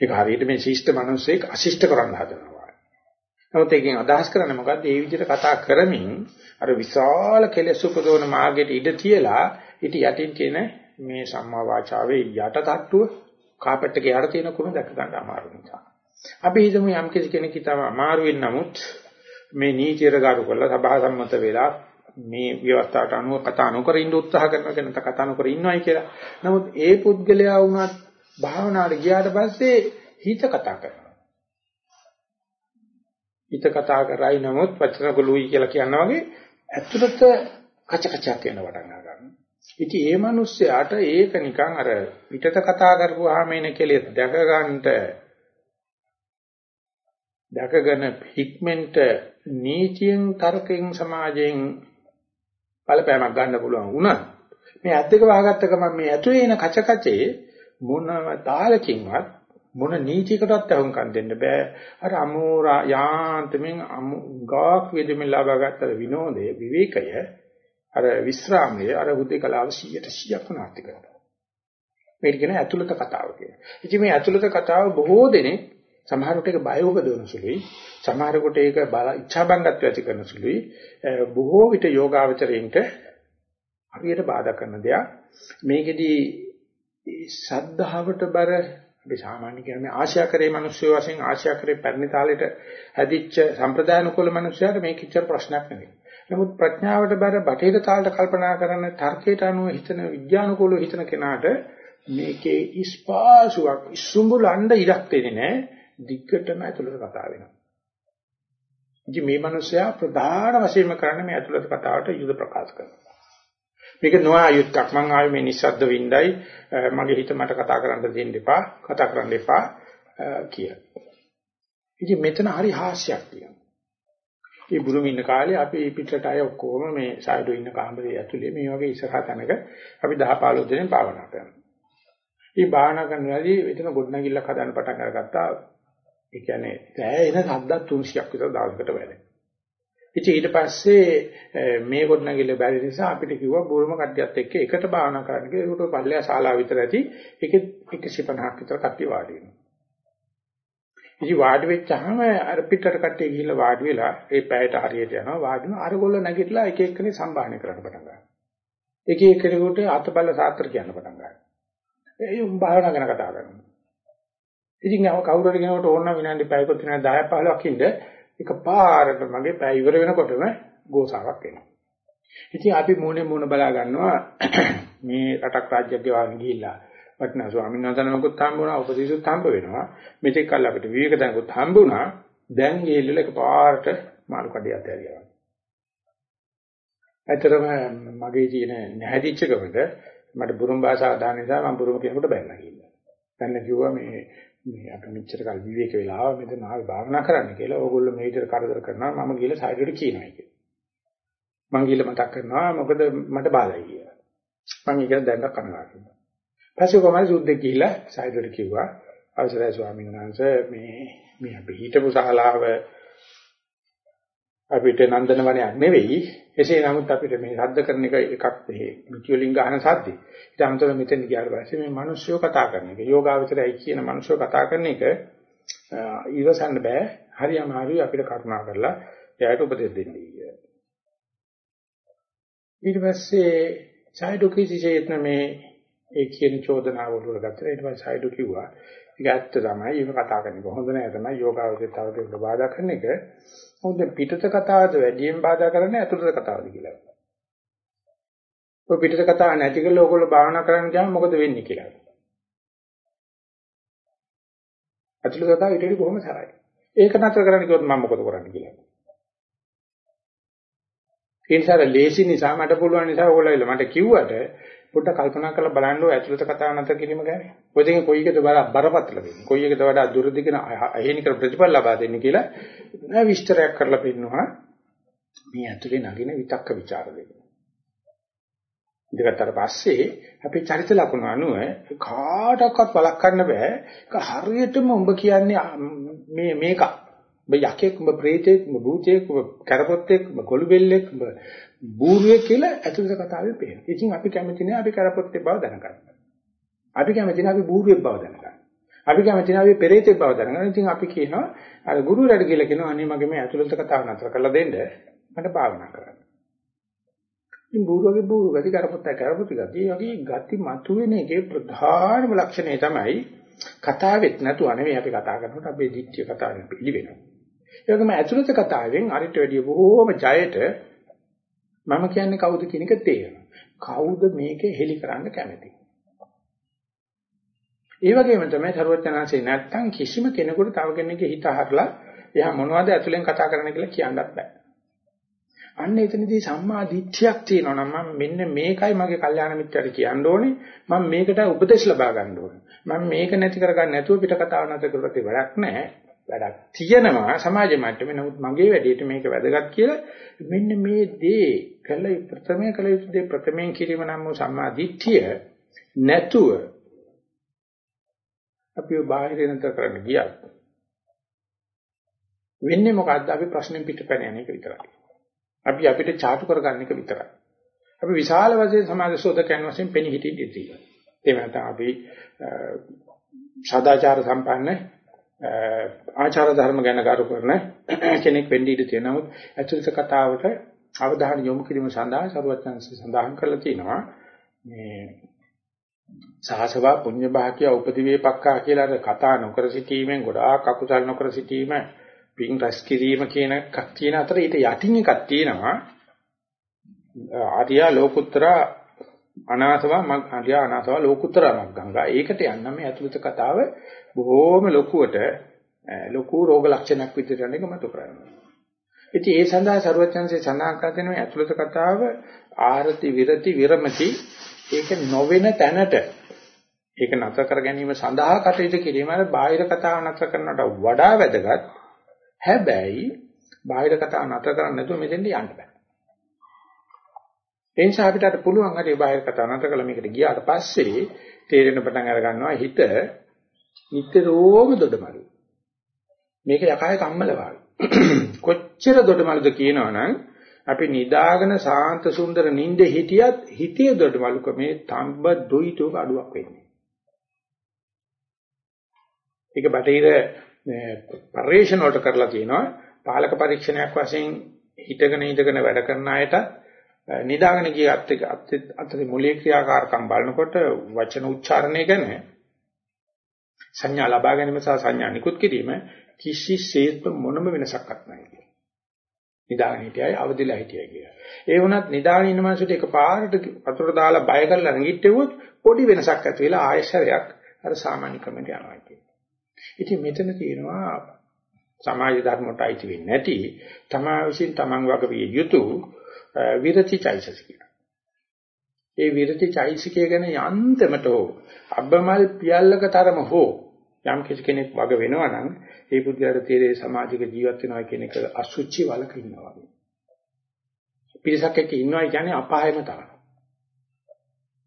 ඒක හරියට මේ ශිෂ්ට මිනිස්සෙක් අශිෂ්ට කරන්න හදනවා. නමුත් ඒකෙන් අදහස් කරන්නේ මොකද්ද? මේ විදිහට කතා කරමින් අර විශාල කෙලෙස් උපදවන මාර්ගයට ඉඩ තියලා ඊට යටින් තියෙන මේ සම්මා වාචාවේ යට තට්ටුව කාපට් එකේ යට තියෙන කුණ දැක ගන්න අමාරු නිසා. අපි හිතමු යම් කෙනෙක් හිතම අමාරු වෙන නමුත් මේ නීතියට ගරු කරලා සභා සම්මත වෙලා මේ ව්‍යවස්ථාවට අනුව කතා නොකර ඉන්න උත්සාහ කරනවා කියන කතා නොකර ඉන්නවයි කියලා. නමුත් ඒ පුද්ගලයා වුණත් භාවනාවට ගියාට පස්සේ හිත කතා කරනවා. හිත කතා කරයි නමුත් වචන ගොළුයි කියලා කියනවා වගේ ඇතුළත කච කචක් වෙන පටන් ගන්නවා. ඉතින් ඒ මිනිස්සයාට ඒක නිකන් අර පිටත කතා කරපුවාම එන කෙලෙස් දැක ගන්නට දැකගෙන හික්මෙන්ට නීතියෙන් තර්කයෙන් සමාජයෙන් බලපෑමක් ගන්න පුළුවන් වුණා. මේ ඇත් දෙක වහගත්ත ගමන් මේ ඇතුලේ එන කච කචේ මොනම තාලකින්වත් මොන නීතියකටවත් අහුම්කම් දෙන්න බෑ. අර අමෝරා යාන්තමින් ගාක් වේදෙමින් ලබාගත්ත විනෝදය විවේකය අර විස්රාමයේ අර හුදේකලාව 100ට 100ක් නාටි කරනවා. මේක කියන ඇතුළත කතාව කියලා. ඉතින් මේ ඇතුළත කතාව බොහෝ දෙනෙක් සමහරකට ඒක බය උපදවන සුළුයි. සමහරකට ඒක බල ඉච්ඡාබංගත්වය ඇති කරන සුළුයි. බොහෝ විට යෝගාවචරයින්ට හරියට බාධා කරන දෙයක්. මේකෙදී සද්ධාවට බර අපි සාමාන්‍ය කියන්නේ ආශාකරේ මිනිස්සු වශයෙන් ආශාකරේ පැරණි තාලෙට හැදිච්ච සම්ප්‍රදායන කුල මිනිස්සුන්ට මේක කිච්චර ප්‍රශ්නයක් නෙවෙයි. නමුත් ප්‍රඥාවට බර බටහිර තාලට කල්පනා කරන තර්කයට අනුව හිතන විද්‍යානුකූලව හිතන කෙනාට මේකේ ඉස්පාසුවක් ඉසුඹුලන්න ඉඩක් දෙන්නේ නැහැ. දිග්ගටම ඇතුළත කතා වෙනවා. ඉතින් මේ මිනිස්සයා ප්‍රධාන වශයෙන්ම කරන්නේ මේ ඇතුළත කතාවට යුද ප්‍රකාශ කරනවා. මේක නොආයුක්ක් මං ආවේ මේ නිස්සද්ද වින්දයි මගේ හිත මට කතා කරන්න දෙන්න එපා කතා කරන්න එපා කියලා. ඉතින් මෙතන හරි හාස්‍යයක් තියෙනවා. මේ බුරුම ඉන්න කාලේ අපි පිටරට අය ඔක්කොම මේ සායඩෝ ඉන්න කාමරේ ඇතුලේ මේ වගේ ඉස්සරහ තැනක අපි 10 15 දෙනෙක් භාවනා කරනවා. මේ භාවනා කරනවාදී එතන ගොඩනැගිල්ලක් හදන්න පටන් අරගත්තා. ඒ කියන්නේ සෑහෙන සද්දක් 300ක් විතර දවසකට වැඩ. ඉතින් ඊට පස්සේ මේ ගොඩනැගිල්ල බැරි නිසා අපිට කිව්වා බොරම කට්ටියත් එක්ක එකට භාවනා කරන්න කියලා. ඒකට පල්ලෙයා ශාලාව විතර ඇති. ඒකෙ 150ක් විතර කට්ටිය වාඩි වෙනවා. ඉතින් වාඩි වෙච්චාම අර පිටට කට්ටිය ගිහිල්ලා වාඩි වෙලා ඒ පැයට හරියට යනවා වාඩි වෙනවා. අරගොල්ලෝ නැගිටලා එක එක්කනේ සම්භාහණය කරන්න පටන් ගන්නවා. එක එක්කෙනෙකුට අතපල්ල සාත්‍ර කියන්න පටන් ගන්නවා. ඒ උන් භාවනා ගැන කතා කරනවා. ඉතින් නම කවුරු හරි කෙනෙකුට ඕන නම් විනාඩි 5කට විනාඩි 10 15ක් ඉඳ එක පාරට මගේ පැය ඉවර වෙනකොටම ගෝසාවක් එනවා. ඉතින් අපි මූණේ මූණ බලා ගන්නවා මේ රටක් රාජ්‍යයක් ගෙවාගෙන ගිහිල්ලා වටිනා ස්වාමීන් වහන්සේනමකුත් හම්බ වුණා උපදේශුත් හම්බ වෙනවා. මෙතෙක් කල් අපිට විවේක දැනුත් හම්බ වුණා. දැන් ගිහිල්ලා එක පාරට මාළු කඩේ අතහැරියා. ඇතරම මගේ තියෙන නැහැදිච්චකමද මට බුරුම් භාෂාව දාන නිසා මම බුරුම කෙනෙකුට බැලලා ගිහිල්ලා. දැන් කිව්වා මේ මේ අපි මෙච්චර කල් විවේක වෙලා ආව මෙතන ආවේ භාවනා කරන්න කියලා. ඕගොල්ලෝ මේ විදිහට කරදර කරනවා මම ගිහලා සයිඩට කියනවා කියලා. මං ගිහලා මතක් කරනවා මොකද මට බාධායි කියලා. මං ඒක දැන් කනගාටුයි. පස්සේ කොහමද සුද්දෙක් ගිහලා සයිඩට කිව්වා අවසරයි ස්වාමීන් වහන්සේ මේ මේ අපි හිටපු ශාලාව අපිට නන්දන වනයක් නෙවෙයි. එසේ නමුත් අපිට මේ ශබ්ද කරන එක එකක් මේ මිටි වලින් ගන්න සද්දේ. ඊට අමතරව මෙතෙන් ගියාට පස්සේ මේ මිනිස්සුયો කතා කරන එක, යෝගාවචරයයි කියන මිනිස්සුયો කතා කරන එක ඉවසන්න බෑ. හරි අමාරුයි අපිට කරුණා කරලා එයාට උපදෙස් දෙන්න කියලා. ඊට පස්සේ සයිඩෝ කිසිසේත් මේ ඒ කියන චෝදනාව වල ගත්තා. ඊට පස්සේ සයිඩෝ කිව්වා ඒක ඇත්ත තමයි. ඒක කතා කරන එක හොඳ නෑ තමයි. යෝගාවචරය තව දෙයක් බාධා කරන එක. මොකද පිටත කතාවද වැඩියෙන් බාධා කරන්නේ ඇතුළත කතාවද කියලා. ඔය පිටත කතාව නැති කරලා ඕගොල්ලෝ භාවනා කරන්න ගියාම මොකද වෙන්නේ කියලා. ඇතුළත කතාව ඊට වඩා කොහොම සරයි. ඒක නතර කරන්න කිව්වොත් මම මොකද කරන්නේ කියලා. ඒ නිසා ලේසි නිසා මට පුළුවන් නිසා ඕගොල්ලෝ මට කිව්වට පොඩ්ඩක් කල්පනා කරලා බලන්න ඕ ඇතුළත කතාව නැතර කිරීම ගැන. ඔය දෙකෙන් කොයි එකද බරපතල වෙන්නේ? කොයි එකද වඩා දුරදිගන අහේනිකර ප්‍රතිඵල ලබා දෙන්නේ කියලා නෑ විස්තරයක් කරලා පෙන්නනවා. මේ ඇතුලේ නගින විතක්ක ਵਿਚාර දෙක. ඉඳගත්තර පස්සේ අපේ චරිත ලක්ෂණ අනුව කාටවත් වළක්වන්න බෑ. ඒක හරියටම උඹ කියන්නේ මේ මේක. උඹ යකෙක් උඹ ප්‍රේතෙක් උඹ භූතයෙක් උඹ කරපොත්තෙක් උඹ ගොළුබෙල්ලෙක් උඹ බූරුවෙක් කියලා ඇතුළත කතාවේ පේනවා. ඉතින් අපි කැමති නෑ අපි කරපොත්තේ බව දැනගන්න. අපි කැමති නෑ අපි බූරුවෙක් බව දැනගන්න. අපි කැමති නෑ අපි පෙරේතෙක් බව දැනගන්න. ඉතින් අපි කියනවා අර ගුරුවරයාට කියලා කියනවා අනේ මගේ මේ ඇතුළත කතාව නතර කරලා දෙන්න මට භාවනා කරන්න. ඉතින් බූරුවගේ බූරු ගති කරපොත්ත කරපොත්ත ගති වගේ ගති මතුවෙන එකේ ප්‍රධානම ලක්ෂණය තමයි කතාවෙත් නැතුව නෙවෙයි අපි කතා කරනකොට අපේ දිට්ඨිය කතාවෙන් පිළිවෙනවා. ඒ වගේම ඇතුළත කතාවෙන් අරිට වැඩිය බොහෝම ජයට මම කියන්නේ කවුද කියන එක තේරෙනවා. කවුද මේක හෙලි කරන්න කැමති? ඒ වගේම තමයි සරුවචනාංශේ නැත්තම් කිසිම කෙනෙකුට තව කෙනෙක්ගේ හිත අහරලා එයා මොනවද ඇතුලෙන් කතා කරන්න කියලා කියන්නත් බෑ. අන්න එතනදී සම්මා දිට්ඨියක් තියෙනවා නම් මම මෙන්න මේකයි මගේ කල්යාණ මිත්‍රට කියන්න ඕනේ. මම මේකට උපදෙස් ලබා ගන්න ඕනේ. මම මේක නැති කරගන්න නැතුව පිට කතාව නැතර කරලා වැඩක් නැහැ. වැඩක් තියෙනවා සමාජ මට්ටමේ නමුත් මගේ වැඩේට මේක වැදගත් කියලා මෙන්න මේ දේ කළ ප්‍රථමයෙන් කළ යුතු දේ ප්‍රථමයෙන් කිරීම නම් වූ සම්මා දිට්ඨිය නැතුව අපි බාහිර නතර කරන්න ගියත් වෙන්නේ මොකද්ද අපි ප්‍රශ්නෙන් පිටපැන යන එක විතරයි. අපි අපිට චාටු කරගන්න එක විතරයි. අපි විශාල වශයෙන් සමාජ ශෝධකයන් වශයෙන් පෙනී හිටින්න ඉතිරිලා. ඒ වෙනත අපි සදාචාර සම්පන්න ආචාර ධර්ම ගැන කරු කරන කෙනෙක් වෙන්න ඉඩ තියෙනවා. නමුත් ඇතුළත කතාවට අවධානය යොමු කිරීම සඳහා සරුවත්යන්සේ සඳහන් කරලා තියෙනවා මේ සහසවා පුඤ්ඤ භාග්‍ය උපදිවේපක්කා කියලා කතා නොකර සිටීමෙන් ගොඩාක් අකුසල් නොකර සිටීම පින් රැස් කිරීම කියන එකක් තියෙන අතර ඊට යටින් එකක් තියෙනවා. ආර්ය ලෝකුත්තර අනාසවා මග් ආර්ය අනාසවා ලෝකුත්තර මග්ගංගා. ඒකට යන්න මේ ඇතුළත කතාව බොහෝම ලොකුවට ලොකු රෝග ලක්ෂණයක් විදිහට යන එක මතු කරන්නේ. ඉතින් ඒ සඳහා ਸਰවඥාන්සේ සඳහන් කර දෙන මේ ඇතුළත කතාව ආරති විරති විරමති ඒක නොවන තැනට ඒක නතර කර ගැනීම සඳහා කටයුතු කිරීම අර බාහිර කතාව නතර කරනට වඩා වැදගත්. හැබැයි බාහිර කතාව නතර කරන්නේ නැතුව මෙතෙන්ට යන්න බෑ. ඒ නිසා අපිට අර පුළුවන් හරි බාහිර කතාව නතර කළා මේකට ගියාට පස්සේ තේරෙන පටන් අර ගන්නවා හිත නිතරම දොඩමළු. මේක යකාය කම්මල වාගේ. කොච්චර දොඩමළුද කියනවනම් අපි නිදාගෙන සාන්ත සුන්දර නිින්දේ හිටියත් හිතේ දොඩමළුකමේ තඹ දුයිතෝක අඩුවක් වෙන්නේ. ඒක බටහිර පරිශ්‍රණ වලට කරලා තියෙනවා. පාලක පරීක්ෂණයක් වශයෙන් හිතගෙන ඉඳගෙන වැඩ කරන අයට නිදාගෙන ගිය අත්‍යත් මුලික ක්‍රියාකාරකම් බලනකොට වචන උච්චාරණය ගැන සංඥා ලබා ගැනීම සහ සංඥා නිකුත් කිරීම කිසිසේත්ම මොනම වෙනසක්වත් නැහැ කියලා. නිදාගෙන හිටියයි අවදිලා හිටියයි කියලා. ඒ වුණත් නිදාගෙන ඉන්න මාසෙට එකපාරට වතුර දාලා බය කරලා රඟිට්ටෙවොත් පොඩි වෙනසක් ඇති වෙලා ආයශරයක් අර සාමාන්‍ය ක්‍රමයට යනවා කියන්නේ. ඉතින් මෙතන තියෙනවා සමාජ ධර්මයට අයිති වෙන්නේ නැති තමා විසින් තමන් වග විය යුතු විරති චෛතසිකය. ඒ විරති චෛතසිකය ගැන යන්තමට හෝ අබ්බමල් පියල්ලක තරම හෝ යම් කෙනෙක් වග වෙනවා නම් ඒ පුද්ගලයාට තීරේ සමාජික ජීවත් වෙනවා කියන එක අසුචි වලක ඉන්නවා වගේ. පිරිසක් එක්ක ඉන්නවා කියන්නේ අපායම තමයි.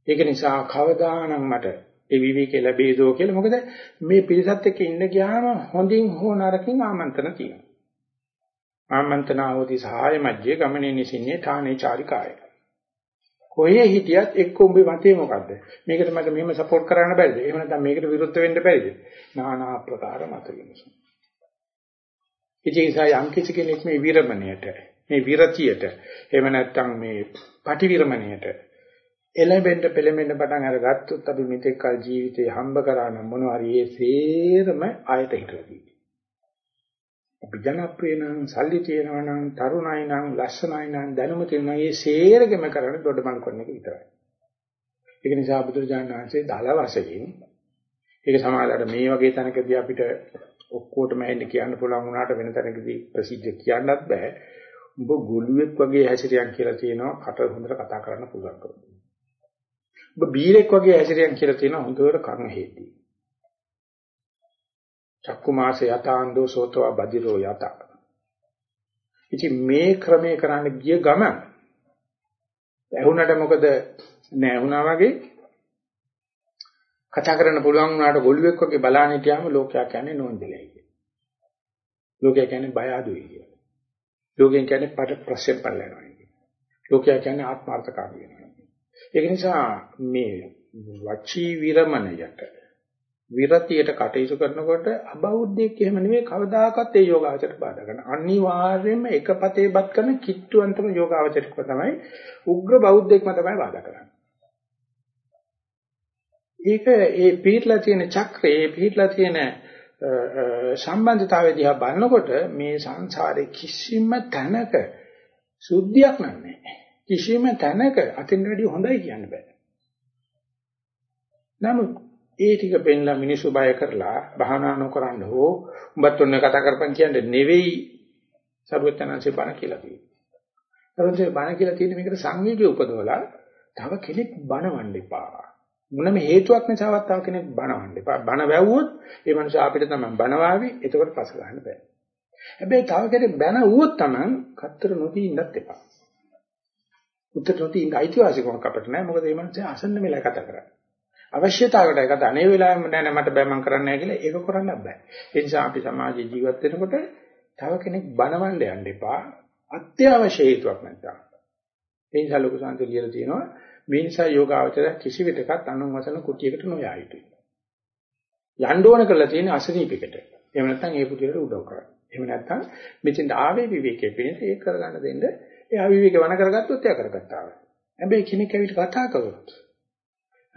ඒක නිසා කවදානම් මට ඒ විවේකේ ලැබෙයිදෝ කියලා මොකද මේ පිරිසත් එක්ක ඉන්න ගියාම හොඳින් හෝ නරකින් ආමන්ත්‍රණ තියෙනවා. ආමන්ත්‍රණ හෝති සහාය මැජ්ජේ ගමනේ නිසින්නේ ඨානේ චාරිකාය. කොහේ හිටියත් එක්ක උඹේ මතේ මොකද්ද? මේකට මට මෙහෙම සපෝට් කරන්න බැරිද? එහෙම නැත්නම් මේකට විරුද්ධ වෙන්න බැරිද? নানা ආකාර මත විමසන. ඉතින් යම් කිසි කෙනෙක් මේ විරමණයට, මේ විරතියට, එහෙම නැත්නම් මේ පටිවිරමණයට එළඹෙන්න පෙළඹෙන්න පටන් අරගත්තොත් අපි මෙතෙක් කල ජීවිතේ හම්බ කරා නම් මොනවා හරි ඒ සේරම ආයත හිටවදී. අපි ජනප්‍රිය නම් සල්ලි තියනවා නම් තරුණයි නම් ලස්සනයි නම් දැනුම තියෙනවා මේ සේරගෙම කරන්නේ දොඩමල් කරන එක විතරයි. ඒක නිසා බුදුරජාණන් වහන්සේ දල වශයෙන් ඒක සමාජයට මේ වගේ තැනකදී අපිට ඔක්කොටම එන්න කියන්න පුළුවන් වුණාට වෙන තැනකදී ප්‍රසිද්ධ කියන්නත් බෑ. උඹ ගොළුෙක් වගේ හැසිරියන් කියලා තියෙනවා කට හොඳට කතා කරන්න පුළුවන් කරුණු. ඔබ බීරෙක් වගේ හැසිරියන් කියලා තියෙනවා හොඳට කන හේති. චක්කු මාස යතාන්දෝ සෝතෝ බදිරෝ යත. ඉතින් මේ ක්‍රමයේ කරන්න ගිය ගම ඇහුණට මොකද නැහුණා වගේ කතා කරන්න පුළුවන් වුණාට ගොළුෙක් වගේ බලන්න හිටියාම ලෝකයා කියන්නේ නෝන්දලයි කිය. ලෝකයා කියන්නේ බය අඩුයි කිය. ලෝකයෙන් කියන්නේ පට ප්‍රශ්න පල්ලනවා කිය. ලෝකයා කියන්නේ ආත්මార్థකාමී වෙනවා. ඒක නිසා මේ වචී විරමණයට විරතියට කටයුතු කරනකොට අබෞද්ධයෙක් එහෙම නෙවෙයි කවදාකවත් ඒ යෝගාවචරයට බාධා කරන. අනිවාර්යයෙන්ම එකපතේපත් කරන කිට්ටුවන්තම යෝගාවචරයක් තමයි උග්‍ර බෞද්ධයෙක්ම තමයි බාධා කරන්නේ. ඒක ඒ පිටලා තියෙන චක්‍රේ ඒ පිටලා තියෙන සම්බන්ධතාවය දිහා බලනකොට මේ සංසාරේ කිසිම තැනක සුද්ධියක් නැහැ. කිසිම තැනක අතින් වැඩි හොඳයි කියන්න බෑ. නමුත් ඒ ටික පෙන්ලා මිනිස්සු බය කරලා භාවනා නොකරන්න හෝ උඹත් ඔන්න කතා කරපන් කියන්නේ නෙවෙයි සර්වඥාන්සේ බණ කියලා තියෙන්නේ. සර්වඥාන්සේ බණ කියලා තියෙන්නේ මේකට සංවේගය උපදවලා තව කෙනෙක් බණවන්න එපා. මොනම හේතුවක් නිසාවත් තව කෙනෙක් බණවන්න එපා. බණ වැවුවොත් ඒ මනුස්සයා අපිට තමයි බණවාවි. එතකොට පස ගන්න බෑ. හැබැයි තව කෙනෙක් බණ වුවොත් තමයි කතර නොදී ඉන්නත් එපා. උත්තර නොදී ඉන්න අයිතිවාසිකමක් අපිට නෑ. මොකද මේ මනුස්සයා අසන්න මෙලා කතා කරන්නේ. අවශ්‍යතාවකට ඒකට අනේ වෙලාවෙම නෑ නෑ මට බෑ මං කරන්නේ නෑ කියලා ඒක කරන්න බෑ. ඒ නිසා අපි සමාජයේ ජීවත් වෙනකොට තව කෙනෙක් බනවන්න යන්න එපා. අත්‍යවශ්‍ය හේතුවක් නැත්නම්. ඒ නිසා ලොකු සාන්ති ලියලා තියෙනවා මේ නිසා යෝගාවචර කිසි විටකත් අනුන් වසන කුටියකට නොයා යුතුයි. යන්න ඕන කරලා තියෙන අසනීපයකට. එහෙම නැත්නම් ඒ පුතියට උදව් කරන්න. එහෙම නැත්නම් මෙතෙන් ආවේ විවේකයේ පිණිස ඒක කරගන්න දෙන්න ඒ අවිවේක වණ කරගත්තොත් එයා කරගත්තා. හැබැයි කෙනෙක් ඇවිත් කතා කරොත්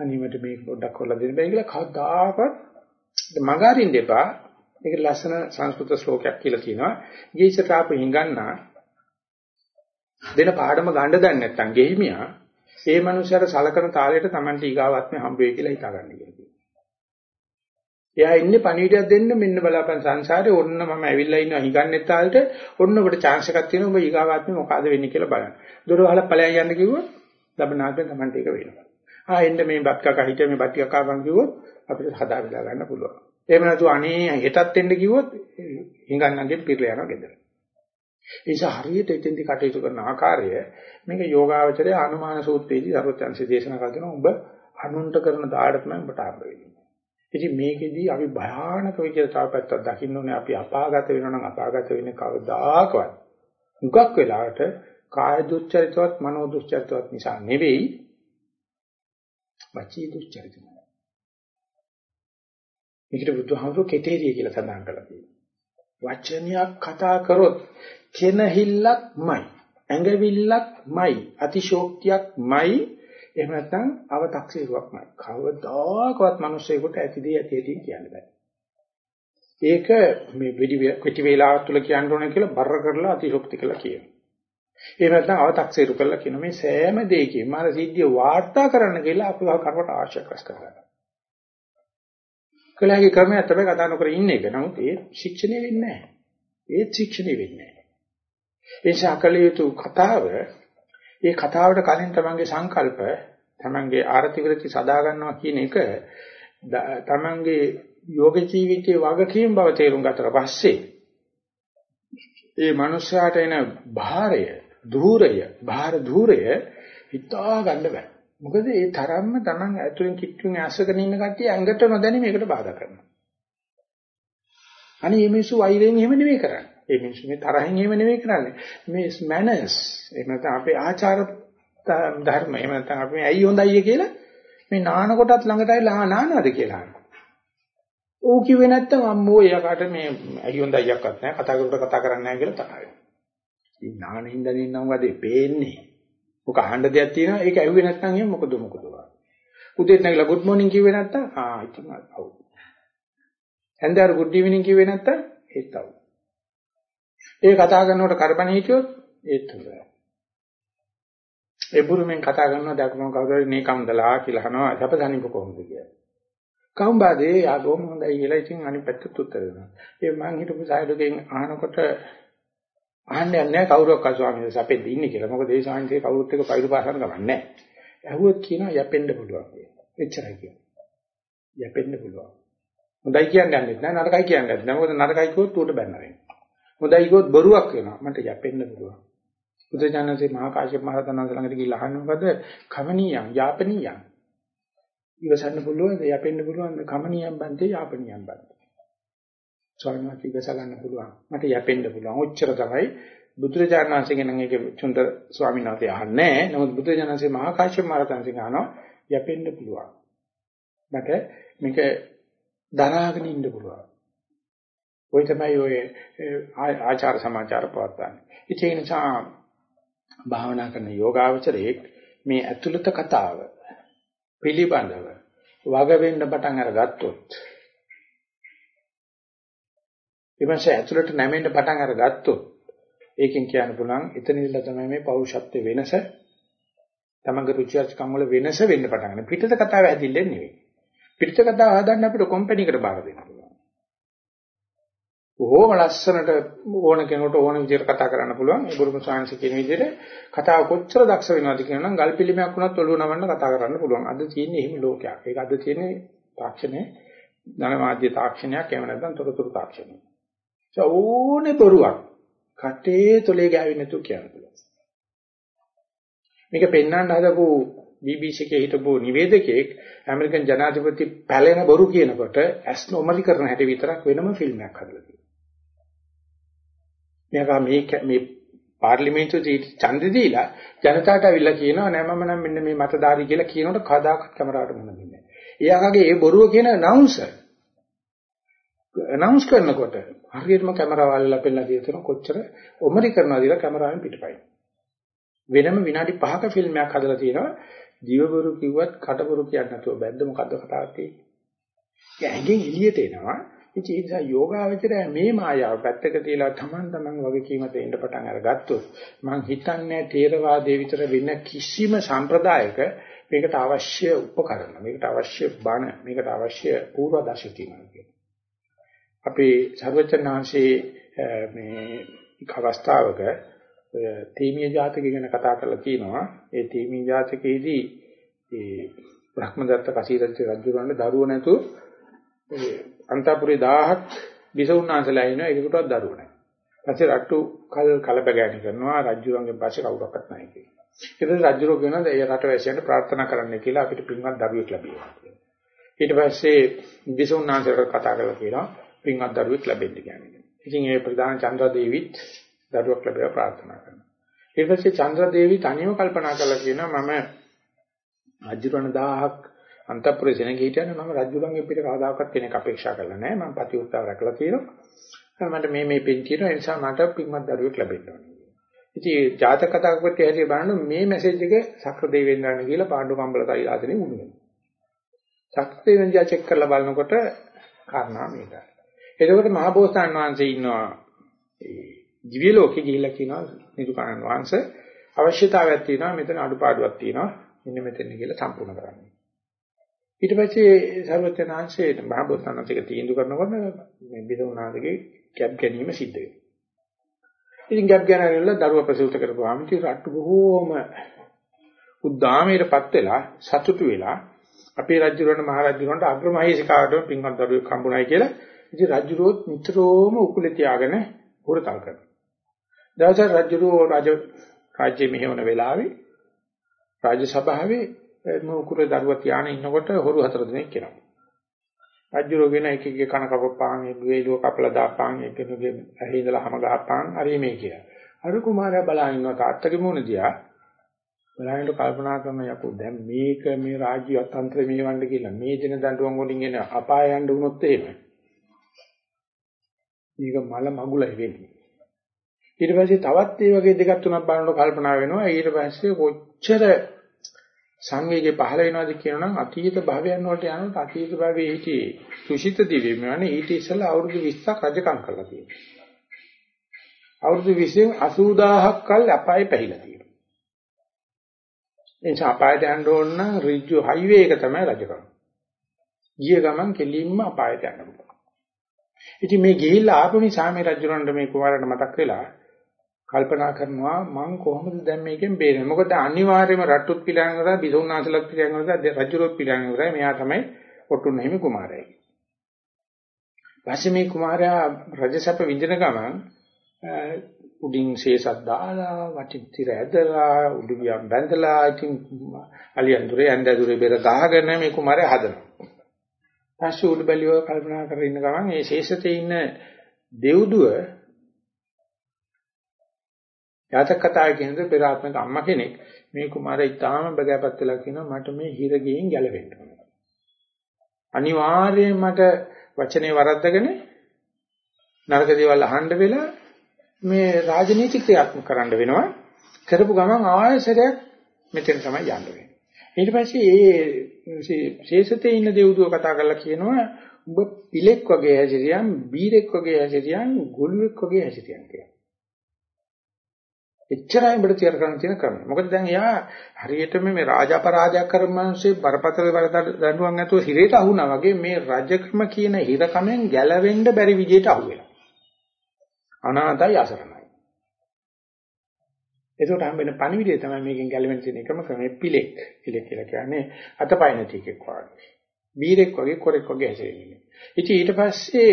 අනිවට මේක පොඩ්ඩක් කරලා දෙන්න බෑ කියලා කවදාකවත් මග අරින්න එපා. මේක ලස්සන සංස්කෘත ශ්ලෝකයක් කියලා කියනවා. ගීසතාප හිඟන්නා දෙන පාඩම ගන්න දන්නේ නැත්නම් ගෙහිමියා ඒ මනුස්සයාට සලකන තාලයට Tamante ඊගාවත්ම හම්බ වෙයි කියලා හිතා ගන්න කියලා. එයා ඉන්නේ පණිවිඩයක් දෙන්න මෙන්න බලපන් සංසාරේ ඔන්න මම ඇවිල්ලා ඉන්නවා හිඟන්නේ තාලෙට ඔන්න ඔබට chance එකක් තියෙනවා ඔබ ඊගාවත්ම මොකද වෙන්නේ කියලා බලන්න. දොර වහලා ඵලයන් යන්න කිව්වොත් ලබනාත්මෙන් Tamante එක වෙනවා. ආ එන්න මේ බත් කකා හිටිය මේ බත් කකා කන් කිව්වොත් අපිට හදා බෙදා ගන්න පුළුවන්. එහෙම නැතු අනේ හෙටත් එන්න කිව්වොත් හිඟන්නන්ගෙන් පිරලා යනවා ගෙදර. ඒ නිසා හරියට එතෙන්දි කටයුතු කරන ආකාරය මේක යෝගාවචරයේ අනුමාන සූත්‍රයේදී සර්වචන්සේ දේශනා කරන ඔබ අනුන්ට කරන දාඩ තමයි ඔබට හම්බ වෙන්නේ. ඉතින් මේකෙදී අපි භයානක විදිහට තව පැත්තක් දකින්න ඕනේ අපි අපාගත වෙනවා නම් අපාගත වෙන්නේ කවදාකවත්. මුගක් වෙලාවට කාය දුස්චරිතවත් මනෝ දුස්චරිතවත් නිසා නෙවෙයි වචී දුස්චරිතමයි. මේකට බුදුහාමුදුරු කෙටේරිය කියලා සඳහන් කරලා තියෙනවා. වචනයක් කතා කරොත් කෙනහිල්ලක්මයි, ඇඟවිල්ලක්මයි, අතිශෝක්තියක්මයි, එහෙම නැත්නම් අව탁සීරුවක්මයි. කවදාකවත් මිනිස්සෙකුට ඇතිදී ඇති ඇති කියන්න බෑ. ඒක මේ විදි කෙටි වේලාවක් තුල කියන්න ඕනේ කියලා බර කරලා අතිශෝක්ති කියලා කියනවා. එහෙම නැත්නම් අව탁සීරු කරලා කියන මේ සෑම දෙයකින්ම අර සිද්ධිය වාර්තා කරන්න කියලා අපි කරවට අවශ්‍ය කරස් කරගන්නවා. කලහගේ ක්‍රමය තමයි කතා නොකර ඉන්නේ එක. නමුත් ඒ ශික්ෂණය වෙන්නේ නැහැ. ඒ ශික්ෂණය වෙන්නේ නැහැ. ඒ ශාකලියතු කතාව ඒ කතාවට කලින් තමන්ගේ සංකල්ප තමන්ගේ ආර්ථි විරති සදා ගන්නවා කියන එක තමන්ගේ යෝග ජීවිතයේ වගකීම් බව තේරුම් ගත්තට පස්සේ ඒ මනුස්සයාට එන භාරය ධූරය, බාහිර ධූරය හිතා ගන්න බෑ. මොකද ඒ තරම්ම Taman ඇතුලෙන් කිට්ටුවෙන් ඇස්සගෙන ඉන්න කට්ටිය ඇඟට නොදැනි මේකට බාධා කරනවා. අනේ මේ මිනිස්සු වෛරයෙන් එහෙම නෙමෙයි කරන්නේ. ඒ මිනිස්සු මේ තරහින් එහෙම නෙවෙයි කරන්නේ. මේ මැනර්ස් එහෙම නැත්නම් අපේ ආචාර ධර්ම එහෙම නැත්නම් අපි ඇයි හොඳයි කියලා මේ නාන කොටත් ළඟට ඇවිල්ලා නානවද කියලා අහනවා. ඌ කිව්වේ නැත්තම් අම්මෝ එයාකට මේ ඇයි හොඳයියක්වත් නැහැ කතා කරුවට කතා කරන්නේ නැහැ කියලා තමයි. ඉතින් නානින්ද නින්නම් වදේ පේන්නේ. මොක අහන්න දෙයක් තියෙනවා ඒක ඇහුවේ නැත්නම් එහෙම මොකද මොකද වා. උදේට නැගලා good morning කිව්වේ නැත්තම් ආ ඉතින් අවු. හන්දෑර good evening කිව්වේ නැත්තම් ඒත් අවු. ඒ කතා කරනකොට කරබන හිටියොත් ඒත් හොඳයි. ඒ බුරුමෙන් කතා කරනවා දැක්කම කවුරු හරි මේ කම්දලා කියලා අහනවා සපදනික කොහොමද කියලා. කවුම්බාදේ යාගොම හොඳයි කියලා ඉතින් අනිත් පැත්තට උත්තර දෙනවා. ඒ මං හිතපු සායලකෙන් අහනකොට අහන්නේ නැහැ කවුරක්වත් ස්වාමීන් වහන්සේ අපෙන් ඉන්නේ කියලා. මොකද ඒ ස්වාමීන් වහන්සේ කවුරුත් එක්ක පයිරු පාසන ගමන් නැහැ. ඇහුවොත් කියනවා යැපෙන්න පුළුවන් කියලා. එච්චරයි කියන්නේ. යැපෙන්න පුළුවන්. හොඳයි කියන්නේ නැහැ නරකයි කියන්නේ නැහැ. මොකද නරකයි කිව්වොත් උඩ බැනනවා. හොඳයි කිව්වොත් බොරුවක් වෙනවා. මට යැපෙන්න පුළුවන්. බුදුජානකසේ මහා කාශ්‍යප මහ රහතන් වහන්සේ ළඟට ගිහිල්ලා අහන්නේ මොකද? කමනීයම්, යාපනීයම්. ඉවසන්න පුළුවන්ද? යැපෙන්න පුළුවන්ද? කමනීයම් බන්තේ යාපනීයම් බන්තේ. ස්වාමීන් වහන්සේ ඉවස ගන්න පුළුවන්. මට යැපෙන්න පුළුවන්. ඔච්චර තමයි බුදුරජාණන් වහන්සේගෙන් නම් ඒක චුන්ද ස්වාමීන් වහන්සේ අහන්නේ නැහැ. නමුත් බුදුරජාණන් වහන්සේ මහා කාශ්‍යප මහ රහතන් වහන්සේ අහනවා යැපෙන්න පුළුවන්. මට මේක දරාගෙන ඉන්න පුළුවන්. ওই තමයි ඔය ආචාර සමාචාර පවත්වන්නේ. ඒ නිසා භාවනා කරන යෝගාවචරයේ මේ ඇතුළත කතාව පිළිබඳව වග වෙන්න පටන් අරගත්තොත් ඊමණස ඇතුළට නැමෙන්න පටන් අරගත්තොත් ඒකෙන් කියන්න පුළුවන් එතනින්ලා තමයි මේ පෞරුෂත්ව වෙනස තමගේ රුචි අරුචිකම් වල වෙනස වෙන්න පටන් ගන්න. පිටත කතාව ඇදිල්ලෙන්නේ නෙවෙයි. පිටත කතාව හදන්න අපිට කම්පැනි එකට බාර දෙන්න පුළුවන්. බොහෝම ලස්සනට ඕන කෙනෙකුට ඕන විදිහට කතා කරන්න පුළුවන්. ඒ බුරුම සාංශ කියන විදිහට කතාව කොච්චර දක්ෂ වෙනවද කියනනම් ගල් පිළිමයක් වුණත් ඔළුව නමන්න කතා කරන්න පුළුවන්. අද තියෙන්නේ එහෙම ලෝකයක්. ඒක අද තියෙන්නේ තාක්ෂණයේ ධනමාධ්‍ය තාක්ෂණයක් එහෙම නැත්නම් තොරතුරු තාක්ෂණය. ඒ ඕනේ බොරුවක් කටේ තොලේ ගෑවෙන්නේ නැතුව කියන්න පුළුවන්. මේක පෙන්වන්න හදපු BBC එකේ හිටපු නිවේදකයෙක් ඇමරිකන් ජනාධිපති පැලෙන බොරු කියනකොට ඇස් නොමලි කරන හැටි විතරක් වෙනම ෆිල්ම් එකක් හදලා තියෙනවා. මෙයා මේ මේ පාර්ලිමේන්තුවේ ඡන්දෙ දීලා ජනතාවට අවිල්ලා කියනවා නෑ මම නම් මෙන්න මේ මතධාරී කියලා කියනකොට කවදාකවත් කැමරාවට මුණ දෙන්නේ නෑ. එයාගේ ඒ බොරුව කියන අනවුන්සර් අනවුන්ස් කරනකොට හරියටම කැමරාව අල්ලලා පෙන්නලා තියෙන කොච්චර ඔමරි කරනවාද කියලා කැමරාවෙන් පිටපයින්. වෙනම විනාඩි 5ක ෆිල්ම් එකක් හදලා තියෙනවා ජීවබරු කිව්වත් කටබරු කියන්නේ නැතුව බැද්ද මොකද්ද කතාවක් තියෙන්නේ. ඒ ඇඟෙන් එළියට එනවා ඉතින් ඒ නිසා යෝගාවචරය මේ මායාව පැත්තක තියලා තමන් තමන් වගකීම දෙන්න පටන් අරගත්තොත් මම හිතන්නේ තේරවාදයේ විතර වෙන කිසිම සම්ප්‍රදායක මේකට අවශ්‍ය උපකරණ මේකට අවශ්‍ය බණ මේකට අවශ්‍ය පූර්වදර්ශ තියෙනවා කියන්නේ. අපේ සර්වචනාංශයේ මේ අවස්ථාවක තීමිය ජාතකය ගැන කතා කරලා තියෙනවා. ඒ තීමිය ජාතකයේදී ඒ බ්‍රහ්මදත්ත කසීරජ රජුරන්ගේ දරුවෝ නැතු අන්තපුරේ 1000ක් බිසවුන්නාන්සලා ඉනවා ඒකටවත් දරුවෝ නැහැ. පස්සේ රට්ටු කල් කලබගෑනි කරනවා රජුරන්ගේ පස්සේ කවුරක්වත් නැහැ කියලා. ඊට පස්සේ රජුරෝ කියනවා ඒ රටවැසියන්ට ප්‍රාර්ථනා කරන්න කියලා අපිට පින්වත් දරුවෙක් ලැබෙනවා කියලා. ඊට පස්සේ බිසවුන්නාන්සලට කතා කරලා කියනවා පින්වත් දරුවෙක් ලැබෙන්න කියන්නේ. ඉතින් ඒ ප්‍රධාන චන්ද්‍රදේවිත් දරුවක් ලැබෙවා ප්‍රාර්ථනා කරනවා. ඊට පස්සේ චන්ද්‍රදේවි තනියම කල්පනා කරලා කියනවා මම රජුරණ 1000ක් අන්තපුරේ සෙනග හිටියනේ මම රජුලන්ගේ පිට කවදාකවත් කෙනෙක් අපේක්ෂා කරලා නැහැ. මම ප්‍රතිඋත්තරව රැකලා තියෙනවා. මට මේ මේ පින් තියෙනවා. ඒ නිසා මට පින්වත් දරුවෙක් ලැබෙන්න ඕනේ. ඉතින් ජාතක කතාවක ප්‍රති හැටි බලන්න මේ මැසේජ් එක සක්‍ර දෙවියන් ගන්න කියලා පාණ්ඩු කම්බල තයි ආසනේ වුණ වෙනවා. සක්‍ර දෙවියන් දිහා චෙක් කරලා බලනකොට කාරණා මේකයි. එතකොට මහබෝසතාණන් වහන්සේ ඉන්නවා ඒ දිව්‍ය ලෝකේ ගිහිල්ලා කියනවා නිරුකාණන් වහන්සේ අවශ්‍යතාවයක් තියෙනවා මෙතන අඩුපාඩුවක් තියෙනවා මෙන්න මෙතන කියලා සම්පූර්ණ කරන්න. ඊට පස්සේ සර්වඥාන්සේ මහබෝසත්ණන්සේක තීන්දුව කරනකොට මේ බිසවුනාදගේ කැප් ගැනීම සිද්ධ වෙනවා. ඉතින් කැප් ගැනීමල දරුවා ප්‍රසූත කරපුවාම ඉතින් රට්ටු බොහෝම උද්දාමයටපත් වෙලා සතුටු වෙලා අපේ රජුරවන්ට මහ රජුරවන්ට අග්‍රමහේසිකාවට පින්වත් දරුවෙක් හම්බුනායි කියලා ඉතින් රජුරෝත් නිතරම උකුලේ තියාගෙන හොරතල් කරනවා. දවසක් රජුරෝ රාජ රාජ්‍ය මෙහෙවන වෙලාවේ රාජ්‍ය සභාවේ මොකුරේ දරුවා තියාන ඉන්නකොට හොරු හතර දෙනෙක් එනවා. රජුරෝගෙන එක එක කන කපපාන් එක වේලුව කපලා දාපාන් එකනුගේ ඇහි ඉඳලා හැම ගහපාන් හරි මේ කියලා. අර කුමාරයා බලන් ඉන්නවා තාත්තගේ මුණ දිහා. බලහින්ට කල්පනා කරන යකෝ දැන් මේක මේ රාජ්‍ය අතන්ත්‍රය මේවන්න කියලා මේ දින දඬුවම් වලින් එන අපාය යන්න වුණොත් එහෙම. මේක මල මගුලයි වෙන්නේ. ඊට පස්සේ තවත් මේ වගේ දෙකක් තුනක් බලනකොට කල්පනා වෙනවා ඊට පස්සේ කොච්චර සංවේගය පහළ වෙනවද කියනනම් අතීත භවයන් වලට යනකොට අතීත භවයේ හිටියේ සුෂිත දිව්‍යම යන්නේ ඊට ඉස්සෙල්ලා අවුරුදු 20ක් රජකම් කරලා තියෙනවා. අවුරුදු 20න් 80000ක් කල් අපායේ පැහිලා තියෙනවා. එනිසා අපායට යන්න ඕන නම් ඍජු හයිවේ එක තමයි රජකම්. ගිය ගමන් කෙලින්ම අපායට යන්න පුළුවන්. ඉතින් මේ ගිහිල්ලා ආපු නිසා මේ රජුරන්ට මේ කුමාරට මතක් වෙලා කල්පනා කරනවා මං කොහොමද දැන් මේකෙන් බේරෙන්නේ මොකද අනිවාර්යයෙන්ම රට්ටුත් පිළිගන්න කරා බිසෝනාසලත් පිළිගන්න කරා රජුරොත් පිළිගන්න කරා මෙයා තමයි ඔටුන්න හිමි කුමාරයයි. ඊපස්සේ මේ කුමාරයා රජසප විඳින ගමන් උඩින් ශේෂක් දාලා වටින් tira ඇදලා උඩුවියන් බැඳලා ඉතින් අලියන්දුරේ ඇඳදුරේ බෙර ගහගෙන මේ කුමාරයා හදනවා. පස්සේ උඩු බැලියව කල්පනා කරගෙන ඉන්න ගමන් මේ ශේෂතේ ඉන්න දෙව්දුව යාතක කතාවේ කියන පෙර ආත්මක අම්මා කෙනෙක් මේ කුමාරයා ඉතාම බගෑපත් වෙලා කියනවා මට මේ හිරගෙන් ගැලවෙන්න ඕන. අනිවාර්යයෙන් මට වචනේ වරද්දගෙන නරක දේවල් අහන්න වෙලා මේ රාජනීති ක්‍රියාත්මක කරන්න වෙනවා. කරපු ගමන් ආයසරයක් මෙතන තමයි යන්න වෙන්නේ. ඊට පස්සේ ඒ ශේෂතේ ඉන්න දෙව්දුව කතා කරලා කියනවා ඔබ පිලෙක් වගේ හැසිරියන් බීරෙක් වගේ හැසිරියන් ගොළුෙක් වගේ හැසිරියන් කියලා. එච්චරයි උඹට තියර කරන්න තියෙන ක්‍රමය. මොකද දැන් එයා හරියටම මේ රාජ අපරාධයක් කරන මිනිස්සේ බරපතල දඬුවම් නැතුව හිරේට අහුණා වගේ මේ රජකම කියන හිරකමෙන් ගැලවෙන්න බැරි විදියට අහුවෙලා. අනාතයි අසරණයි. ඒකට හම්බෙන පණිවිඩය තමයි මේකෙන් ගැලවෙන්න තියෙන එකම ක්‍රමය පිලෙක්. පිලෙක් කියලා කියන්නේ අතපයින් ටිකෙක් වගේ. බීරෙක් වගේ කොරෙක් වගේ හැසිරෙන්නේ. ඉතින් ඊට පස්සේ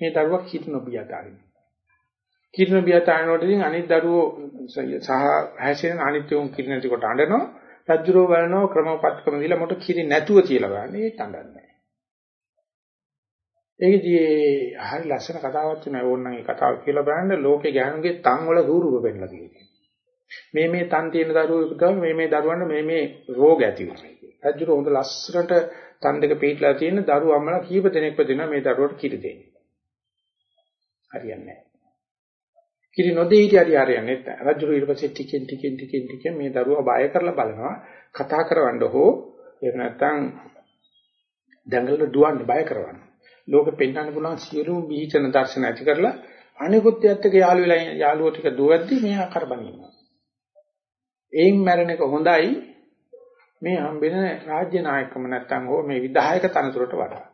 මේ දරුවා කිත් නොබිය ගන්නවා. කිරින බියතානකොට ඉතින් අනිත් දරුවෝ සහ හැසිරෙන අනිත් උන් කිරි නැති කොට අඬනවා රජුරෝ බලනවා ක්‍රමපත්කම දීලා මොකට කිරි නැතුව කියලා බලන්නේ ඒත් අඬන්නේ ඒකදී හරි ලස්සන කතාවක් තියෙනවා ඕනනම් ඒ කතාව කියලා බලන්න ලෝකේ ගෑනුගේ තන් වල රූරුව වෙන්නලා තියෙනවා මේ මේ තන් තියෙන දරුවෝ මේ මේ දරුවන්ට මේ මේ රෝග ඇති වෙනවා රජුරෝ හොඳ ලස්සනට තන් දෙක පිටලා තියෙන දරුවෝ අම්මලා කීප දෙනෙක්ව දෙනවා මේ දරුවට කිරි දෙන්නේ හරියන්නේ නැහැ කිරි නොදී හිටිය හරි හරියන්නේ නැහැ. රජු ඊට පස්සේ ටිකෙන් ටිකෙන් ටිකෙන් ටිකෙන් මේ දරුවා බය කරලා බලනවා කතා කරවන්න හෝ එහෙම නැත්නම් දඟලන දුවන්න බය කරවන්න. ලෝකෙ පෙන්වන්න පුළුවන් සියලුම බීචන දර්ශන ඇති කරලා අනිකුත් යත්තක යාළු වෙලා යාළුවෝ ටික දුවද්දි මෙහා කරබනිනවා. එයින් මැරෙන එක හොඳයි මේ හම්බෙන රාජ්‍ය නායකකම නැත්තම් හෝ මේ විධායක තනතුරට වඩා.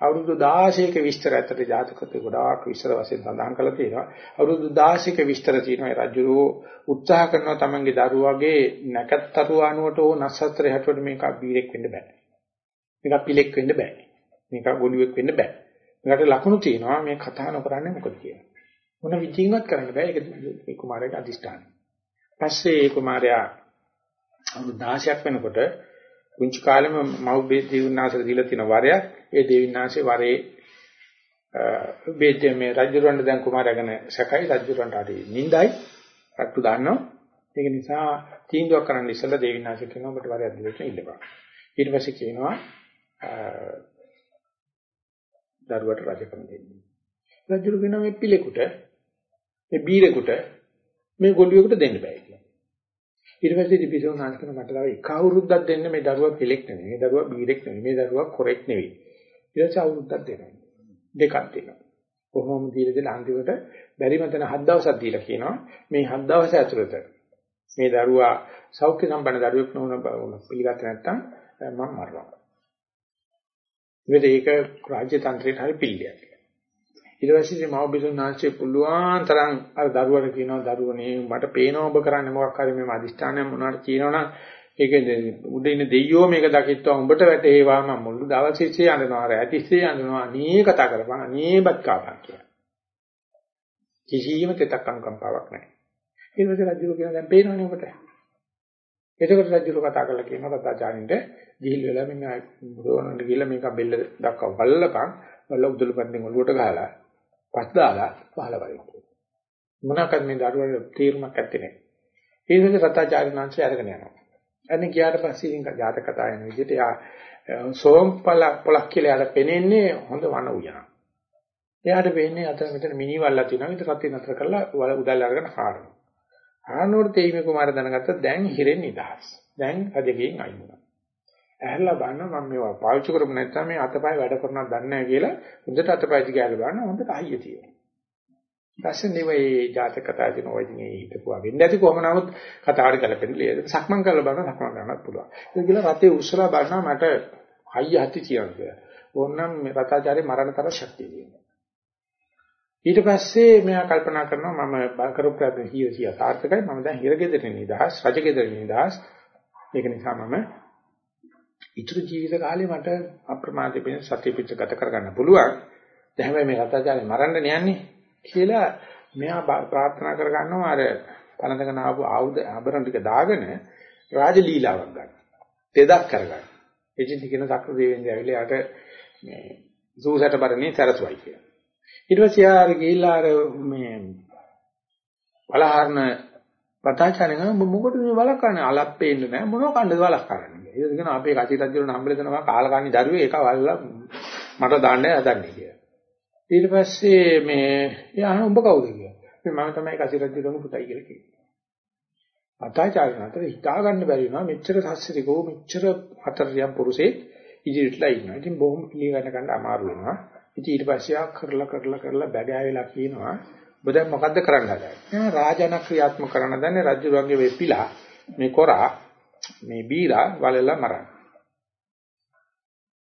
අවුරුදු 16ක විස්තර ඇත්තට ජාතකයේ ගොඩාක් විස්තර වශයෙන් සඳහන් කරලා තියෙනවා. අවුරුදු 16ක විස්තර තියෙනවා. ඒ රජුරෝ උත්සාහ කරනවා තමන්ගේ දරුවාගේ නැකත්තරු අනුවට ඕ නස්සත්‍රය හැටවට මේක බීරෙක් වෙන්න බෑ. මේක පිලෙක් වෙන්න බෑ. මේක ගොළුෙක් වෙන්න බෑ. මේකට ලකුණු තියෙනවා මේ කතා නොකරන්නේ මොකද කියලා. මොන විදිහින්වත් කරන්න බෑ. ඒක මේ කුමාරයාගේ අදිෂ්ඨානය. පස්සේ ඒ කුමාරයා අවුරුදු 16ක් වෙනකොට කුංචි කාලෙම මව් දේවිනාසර දීලා තියෙන වරයක්. ඒ දේවිනාසේ වරේ බේතේ මේ රජුරවන්ට දැන් කුමාරයාගෙන සැකයි. රජුරවන්ට හරි නිඳයි. රට්ටු දාන්නවා ඒක නිසා තීන්දුවක් කරන්න ඉස්සෙල්ලා දේවිනාසේ කියනවා ඔබට වරයක් දෙන්න ඉල්ලපන්. ඊට පස්සේ කියනවා දරුවට රජකම දෙන්න. රජුරු කියනවා මේ පිළෙකුට මේ බීරෙකුට මේ ගොළුවෙකුට දෙන්න බෑ. කියලා ඊට පස්සේ දිපිසෝන් හාස් කරන මට තව එක අවුරුද්දක් දෙන්න මේ දරුවා පිළෙක් නෙවෙයි මේ දරුවා බීරෙක් නෙවෙයි මේ දරුවා කොරෙක් නෙවෙයි ඊට පස්සේ අවුරුද්දක් දෙනවා. දෙකක් දෙනවා. කොහොම දීලා දෙලා අන්තිමට බැරි මතන හත් දවසක් දීලා කියනවා. මේ හත් දවස් ඇතුළත මේ දරුවා සෞඛ්‍ය සම්පන්න දරුවෙක් නොවන පිළිගත්තේ නැත්නම් මම මරනවා. මේක රාජ්‍ය තන්ත්‍රයට හරි පිළියක් ඊට පස්සේ මව බිසුන් ආශ්‍රය පුළුවන් තරම් අර දරුවට කියනවා දරුවනේ මට පේනවා ඔබ කරන්නේ මොකක් හරි මේ අදිෂ්ඨානය මොනවාට කියනවනම් ඒක උඩ ඉන්න දෙයියෝ මේක දකිත්වා උඹට වැටේවා මම මුළු දවස් ඉස්සේ යනවා රැතිස්සේ යනවා අනේ කතා කරපන් අනේවත් කාපන් කියලා. කිසියම් තෙතක් අනුකම්පාවක් නැහැ. ඊට පස්සේ රජු කියන දැන් පේනවනේ ඔබට. එතකොට රජුල කතා කරලා කියනවා රතාචාරින්ට ගිහිල් වෙලා මෙන්න බුදුරණන්ට ගිහිල්ලා මේක බෙල්ල දක්වා බලලපන් බල්ල උදළු පන්දෙන් ඔලුවට ගහලා පස් දාලා පහල වරින් මොනවාක්ද මේ දරුවන්ට තීරමක් ඇත්තේ නැහැ. ඒ විදිහට රතාචාරින් වංශය අරගෙන යනවා. අනේ ගියාට පස්සේ ඉතින් ජාතක කතා වෙන විදිහට යා සෝම් පලක් පලක් කියලා යාට පෙනෙන්නේ හොඳ වන උයන. එයාට වෙන්නේ අතන මෙතන මිනිවල්ලා තියෙනවා. ඊට සත්‍ය නතර කරලා වල උදල් අරගෙන හාරනවා. ආනෝර තේමේ කුමාර දැනගත්ත දැන් හිරෙන් නිදහස්. දැන් රජගෙන් අයින් වුණා. ඇහැරලා බලන්න මම මේවා පාවිච්චි කරමු නැත්නම් මේ අතපය වැඩ කරනවද දන්නේ නැහැ කියලා හොඳට අතපය දිගාල බලන්න හොඳට අයිය තියෙනවා. ඊපස්සේ නෙවෙයි ජාතක කතා දින ඔය දිනේ හිටපුවා වෙන්නේ නැති කොහොම නමුත් කතාවට ගැලපෙන්නේ ලේද සක්මන් කරලා බලන්න සක්මන් කරන්නත් පුළුවන්. ඒක කියලා රතේ උස්සලා බලනවා මට අයිය හති කියනවා. ඕනනම් මේ රතාචාර්ය මරණ තර ශක්තිය තියෙනවා. ඊට පස්සේ මෙයා කල්පනා කරනවා මම කරපු ප්‍රයත්න 100 සාර්ථකයි මම දැන් හිරගෙදර නිදහස් රජගෙදර නිදහස් ඒක නිසා මම ඉතුරු ජීවිත කාලේ මට අප්‍රමාදී වෙන සත්‍ය පිට ගත කරගන්න පුළුවන් දැන් හැබැයි මේ රතාචාර්ය මරන්න යන්නේ කියලා මෙයා ප්‍රාර්ථනා කරගන්නවා අර පළඳගෙන ආපු ආයුධ ආභරණ ටික දාගෙන රාජ ලීලාවක් ගන්න. දෙදක් කරගන්න. එදින් කියන සක්‍ර දෙවියන් ඇවිල්ලා යාට මේ සූසට බරණේ සරසුවයි කියලා. ඊට පස්සේ ආර ගිහිල්ලා අර මේ බලහරන පතාචාරණ මොකටද මේ වලක් කරන්නේ අලක් පේන්නේ නැහැ මොනව කන්නද වලක් කරන්නේ ඒක කියන අපේ කටි රජුන හම්බෙල දෙනවා කාලකන්ණි දරුවේ ඒක වල්ලා මට දාන්න හදන්නේ කියලා. ඊට පස්සේ මේ යා උඹ කවුද? කියලා. මම තමයි කටි රජුගේ පුතයි කියලා කිව්වා. පතාචාරණ අතර හිතා ගන්න බැරි වුණා. මෙච්චර සස්සිරිකෝ මෙච්චර හතරියම් පුරුෂේ ඉදිරියටලා ඉන්නවා. ඉතින් බොහොම පිළිගන්න ගන්න අමාරු වෙනවා. ඉතින් ඊට පස්සේ ආ කරලා කරලා කරලා බැගෑවිලා කියනවා ඔබ දැන් මොකද්ද කරන්න හදන්නේ? මම රාජන ක්‍රියාත්මක කරන්න දන්නේ රජුරුවන්ගේ වෙපිලා මේ කොරා. මේ බීරා වලලා මරන්න.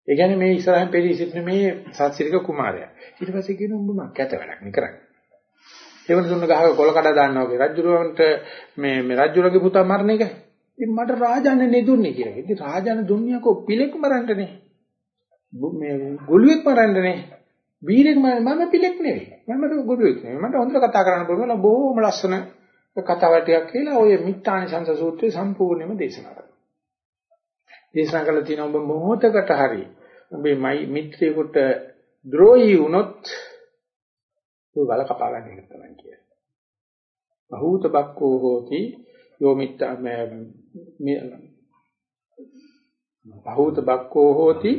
ඒ කියන්නේ මේ ඉස්සරහින් පෙරී සිටින මේ සත්‍සිරික කුමාරයා. ඊට පස්සේ කියනවා උඹ මම කැත වැඩක් නේ කරන්නේ. ඒ වෙන දුන්න ගහක කොල කඩ දාන්නවා වගේ රජුරුවන්ට මේ මේ රජුරුවගේ පුතා මරණ එක. ඉතින් මට රාජානේ නෙදුන්නේ කියලා. ඉතින් රාජාන දුන්නිය කො පිලෙක් මරන්නනේ. මේ ගොළුෙක් මරන්නනේ. වීරෙක් මම පිළෙක් නෙවෙයි. මම ගුරුවෙක් නෙවෙයි. මට හොඳට කතා කරන්න පුළුවන් බොහොම ලස්සන කතාවක් ටිකක් කියලා ඔය මිත්‍යානි සංස සූත්‍රය සම්පූර්ණයෙන්ම දේශනා කරනවා. දේශනා කළා තියෙනවා ඔබ මොහොතකට හරි ඔබේ මිත්‍රයෙකුට ද්‍රෝහී වුණොත් ඔය වල කපා ගන්න එක තමයි කියන්නේ. බහූත බක්කෝ හෝති යෝ මිත්‍යා බහූත බක්කෝ හෝති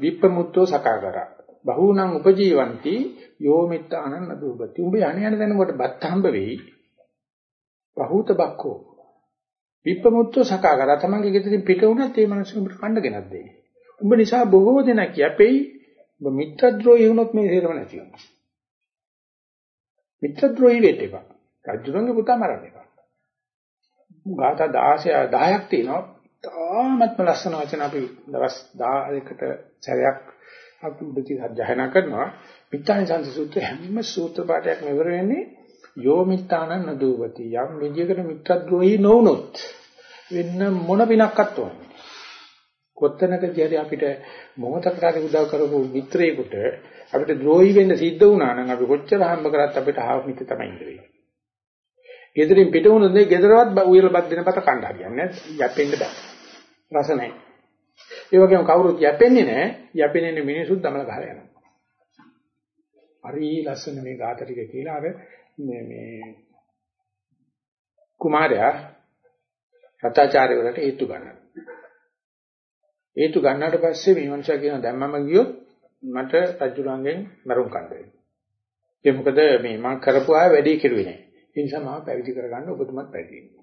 විප්පමුත්තෝ සකාගරා බහූනං උපජීවಂತಿ යෝ මිත්ත අනන්න දුබති. උඹ යණ යන දැනකොට බත් හම්බ වෙයි. බහූත බක්කෝ. විප්පමුත්තෝ සකාගර තමන්ගේ ගෙදරින් පිට වුණත් ඒ මිනිස්සු උඹට කන්න ගෙනත් දෙයි. උඹ නිසා බොහෝ දෙනෙක් යැපෙයි. උඹ මිත්‍රද්‍රෝහී වුණොත් මේ හේරම නැති වෙනවා. මිත්‍රද්‍රෝහී වෙන්න එපා. රජුරංගේ පුතා මරන්න එපා. ගාථා 16 10ක් තියෙනවා. තාමත්ම ලස්සන වචන අපි දවස් 10කට සැරයක් අපි උඩටි සජ්ජහනා කරනවා මිත්‍යානි සංසූත්‍ර හැම සූත්‍ර පාඨයක්ම ඉවර වෙන්නේ යෝ මිත්‍යානං නදුවති යම් විදියකට මිත්‍රද්‍රෝහී නොවුනොත් වෙන්න මොන පිනක්වත් ඕනේ කොත්තනකදී හරි අපිට මොහොතකට හරි උදව් කරපු මිත්‍රයෙකුට අපිට ද්‍රෝහී වෙන්න සිද්ධ වුණා නම් අපි කොච්චර හම්බ කරත් අපිට ආව මිත්‍ය තමයි ඉඳී. ගෙදරින් පිට වුණොත් නේ ගෙදරවත් උයල බත් දෙන බත කණ්ඩා කියන්නේ යැපෙන්න බෑ. රස නැහැ. ඒ වගේම කවුරුත් යැපෙන්නේ නැහැ. යැපෙන්නේ මිනිසුත් දමල ගහලා යනවා. හරි ලස්සන මේ ગાත ටික කියලා අර මේ මේ කුමාරයා සත්‍යාචාර්ය වලට හේතු ගන්නවා. හේතු ගන්නාට පස්සේ මේ මනුස්සයා කියන දැන් මම ගියොත් මට රජුරංගෙන් මරුම් කන්න වෙනවා. ඒ මොකද මේ මම කරපු ආය වැඩි කෙරුවේ නැහැ. ඒ නිසා මම පැවිදි කරගන්න ඔබතුමත් පැවිදි වෙන්න.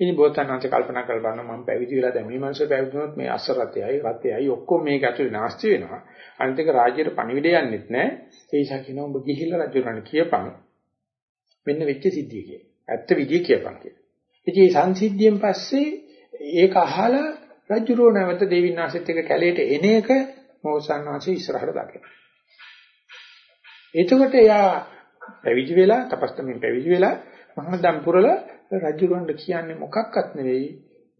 ඉතින් බෝසත්ණන්සේ කල්පනා කරලා බලනවා මම පැවිදි වෙලා දැන් මේ මනුස්සය පැවිදි වුණොත් මේ අසරතයයි රතයයි ඔක්කොම මේක ඇතුලේ නාස්ති වෙනවා. අනිත් එක රාජ්‍යයට පණිවිඩය යන්නෙත් නැහැ. ඒ නිසා කියනවා ඔබ ගිහිල්ලා රජුරණ කියපන්. මෙන්න වෙච්ච සිද්ධිය කියලා. ඇත්ත විදිය කියපන් කියලා. ඉතින් මේ සංසිද්ධියෙන් පස්සේ ඒක අහලා රජුරෝ නැවත දෙවිනාසෙත් එක කැලේට එන එක මොහොසන්නාංශي ඉස්සරහට දකිනවා. එතකොට එයා පැවිදි වෙලා තපස්තමින් පැවිදි වෙලා මහානදම් පුරලා රජුරවන්ට කියන්නේ මොකක්වත් නෙවෙයි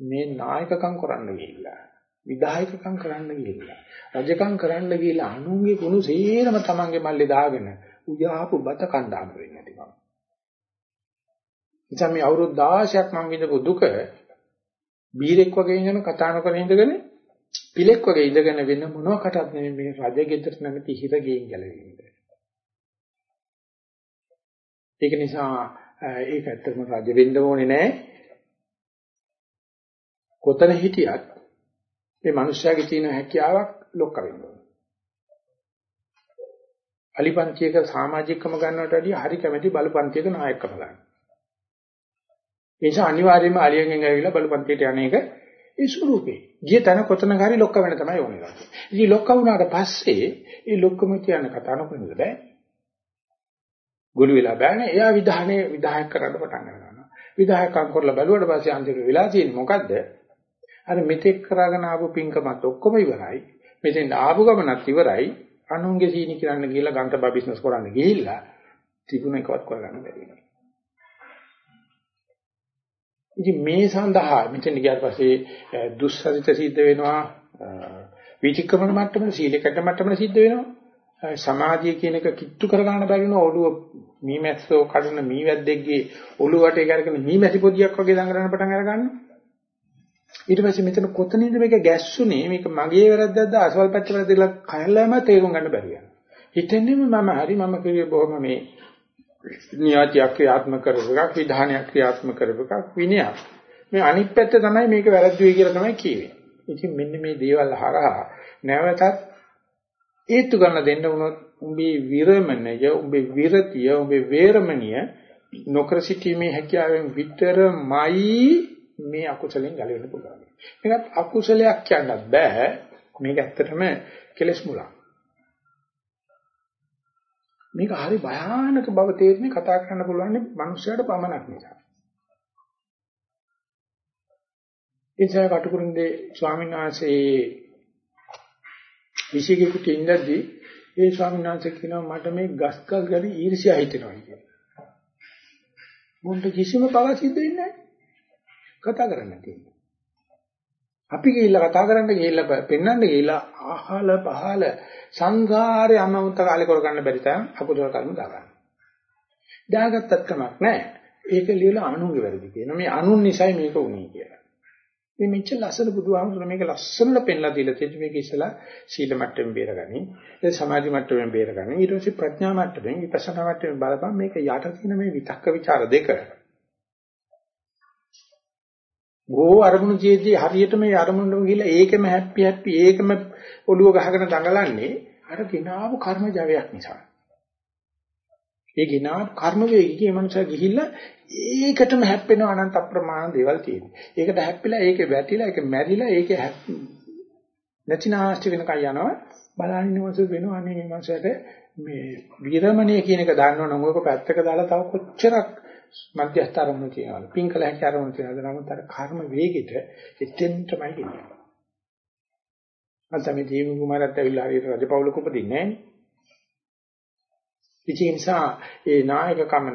මේ නායකකම් කරන්න ගිහිල්ලා විධායකකම් කරන්න ගිහිල්ලා රජකම් කරන්න ගිහිල්ලා අනුන්ගේ කුණු සේරම තමන්ගේ මල්ලේ දාගෙන උයාපු බත කණ්ඩායම වෙන්නේ නැති බව. ඉතින් මේ අවුරුදු 16ක් මම විඳපු දුක බීරෙක් වගේ ඉඳගෙන කතා නොකර ඉඳගෙන පිලෙක් වගේ ඉඳගෙන වෙන මොනවාකටත් නෙමෙයි මේ රජගෙදර නැමැති හිර ගෙයින් ගැලවෙන්නේ. ඒක නිසා ඒක ඇත්තටම රජ වෙන්න ඕනේ නැහැ. කොතන හිටියත් මේ මිනිස්යාගේ තියෙන හැකියාවක් ලොක්ක වෙන්න ඕනේ. අලිපන්තියක සමාජිකකම ගන්නවට වැඩිය හරි කැමැති බලපන්තියක නායකකම ගන්න. ඒ නිසා අනිවාර්යයෙන්ම අලියෙන් ඇවිල්ලා බලපන්තියට යන්නේක ඒ ස්වරූපේ. ගිය තැන කොතනක හරි ලොක්ක වෙන තමයි ඕනේ කරන්නේ. ඉතින් ලොක්ක වුණාට පස්සේ ඒ ලොක්කම කියන කතා නොකරනද බෑ. ගොළු වෙලා බෑනේ. එයා විධානයේ විධායක කරන්න පටන් ගන්නවා. විධායකම් කරලා බැලුවට පස්සේ අන්තිමට වෙලා තියෙන්නේ මොකද්ද? අර මෙතෙක් කරගෙන ආපු පින්කමත් ඔක්කොම ඉවරයි. මෙතෙන් ආපු ගමනත් ඉවරයි. අනුන්ගේ සීනි කරන්න ගිහලා ගන්තබා බිස්නස් කරන්න ගිහිල්ලා තිබුණ එකවත් කරගන්න බැරි වෙනවා. ඉතින් මේ සඳහා මෙතන ගියාට පස්සේ දුස්සරිත සිද්ධ වෙනවා. විචක්‍රමණ මට්ටමේ සීලකට මට්ටමේ සිද්ධ වෙනවා. සමාධිය කියන එක කිට්ටු කරගන්න බැරි වෙන ඔළුව මීමැස්සෝ කඩන මීවැද්දෙක්ගේ ඔළුව වටේ කරගෙන මීමැසි පොදියක් වගේ දඟලන පටන් අර ගන්නවා ඊට පස්සේ මෙතන කොතනින්ද මේක ගැස්සුනේ? මේක මගේ වැරද්දක්ද? අසවල් පැත්තේ වැරද්දද කියලා කයලම තේරුම් ගන්න බැරි වෙනවා. හිතෙන්නේ මම හරි මම කියේ බොහොම මේ නියතියක් ක්‍රියාත්මක කරපු එකක් විධානයක් ක්‍රියාත්මක කරපු එකක් විනයක්. මේ අනිත් පැත්ත තමයි මේක වැරද්දුයි කියලා තමයි කියවෙන්නේ ඉතින් මෙන්න මේ දේවල් හරහා නැවතත් ඒත්තු ගන්න දෙන්න වුණොත් උඹේ විරමණය උඹේ විරතිය උඹේ වේරමණිය නොකර සිටීමේ හැකියාවෙන් විතරමයි මේ අකුසලෙන් ගැලවෙන්න පුළුවන්. මේකත් අකුසලයක් කියන්නත් බෑ. මේක ඇත්තටම කෙලස් මුලක්. මේක හරි භයානක බව තේරෙන්නේ කතා කරන්න පුළුවන් මනුස්සයාට පමණක් නිසා. ඉතින් කටුකුරුන්දේ ස්වාමීන් වහන්සේ විශේෂිකුට ඉඳද්දී ඒ ස්වාමීන් වහන්සේ කියනවා මට මේ ගස් ගල් ගැන ඊර්ෂ්‍යා හිතෙනවා කියලා. මොන්ට කිසිම බව සිද්ධ වෙන්නේ නැහැ. කතා කරන්න තියෙනවා. අපි ගිහිල්ලා කතා කරන්න ගිහිල්ලා පෙන්වන්න ගිහිල්ලා අහල පහල සංසාරේ අමමුත කාලේ කරගන්න බැරි තරම් අකුසල කර්ම දාගන්න. දාගත්තත් කමක් නැහැ. ඒක ලියලා අනුන්ගේ වැරදි කියනවා. මේ අනුන් නිසයි මේක උනේ කියලා. මේ මෙච්චර ලස්සන බුදුහාමුදුරුවෝ මේක ලස්සනට පෙන්ලා දීලා තියෙද්දි මේක ඉස්සලා සීල මට්ටමෙන් බේරගනි. ඒ සමාධි මට්ටමෙන් බේරගනි. ඊට පස්සේ ප්‍රඥා මට්ටමෙන් විපස්සනා මට්ටමෙන් බලපන් මේක යට තියෙන මේ විතක්ක ਵਿਚාර දෙක ඕ අරමුණු ජීවිතේ හරියට මේ අරමුණුම ගිහිල්ලා ඒකම හැප්පි හැප්පි ඒකම ඔළුව ගහගෙන දඟලන්නේ අර ගිනාවු කර්ම ජවයක් නිසා. ඒ ගිනාවු කර්ම වේගිකේ මනුස්සයා ගිහිල්ලා ඒකටම හැප්පෙන අනන්ත අප්‍රමාණ දේවල් තියෙනවා. ඒකට හැප්පිලා ඒකේ වැටිලා ඒක මැරිලා ඒකේ නැතිනාස්ති වෙනකන් යනවා. බලන්නේ මොකද වෙනවා අනේ මේ මනුස්සයාට මේ විරමණය කියන එක දන්නවනම් ඔයක පැත්තක දාලා තව කොච්චරක් මධ්‍යස්ථ අරමුණු කියනවා. පින්කල හැකි අරමුණු කියනවා. නමුත් අර කර්ම වේගෙට එතෙන් තමයි ගෙනියන්නේ. අන්තමේ ජීව කුමාරත් ඇවිල්ලා හරියට රජපෞලක උපදින්නේ නැහැ. ඉතින් නිසා ඒ නායකකම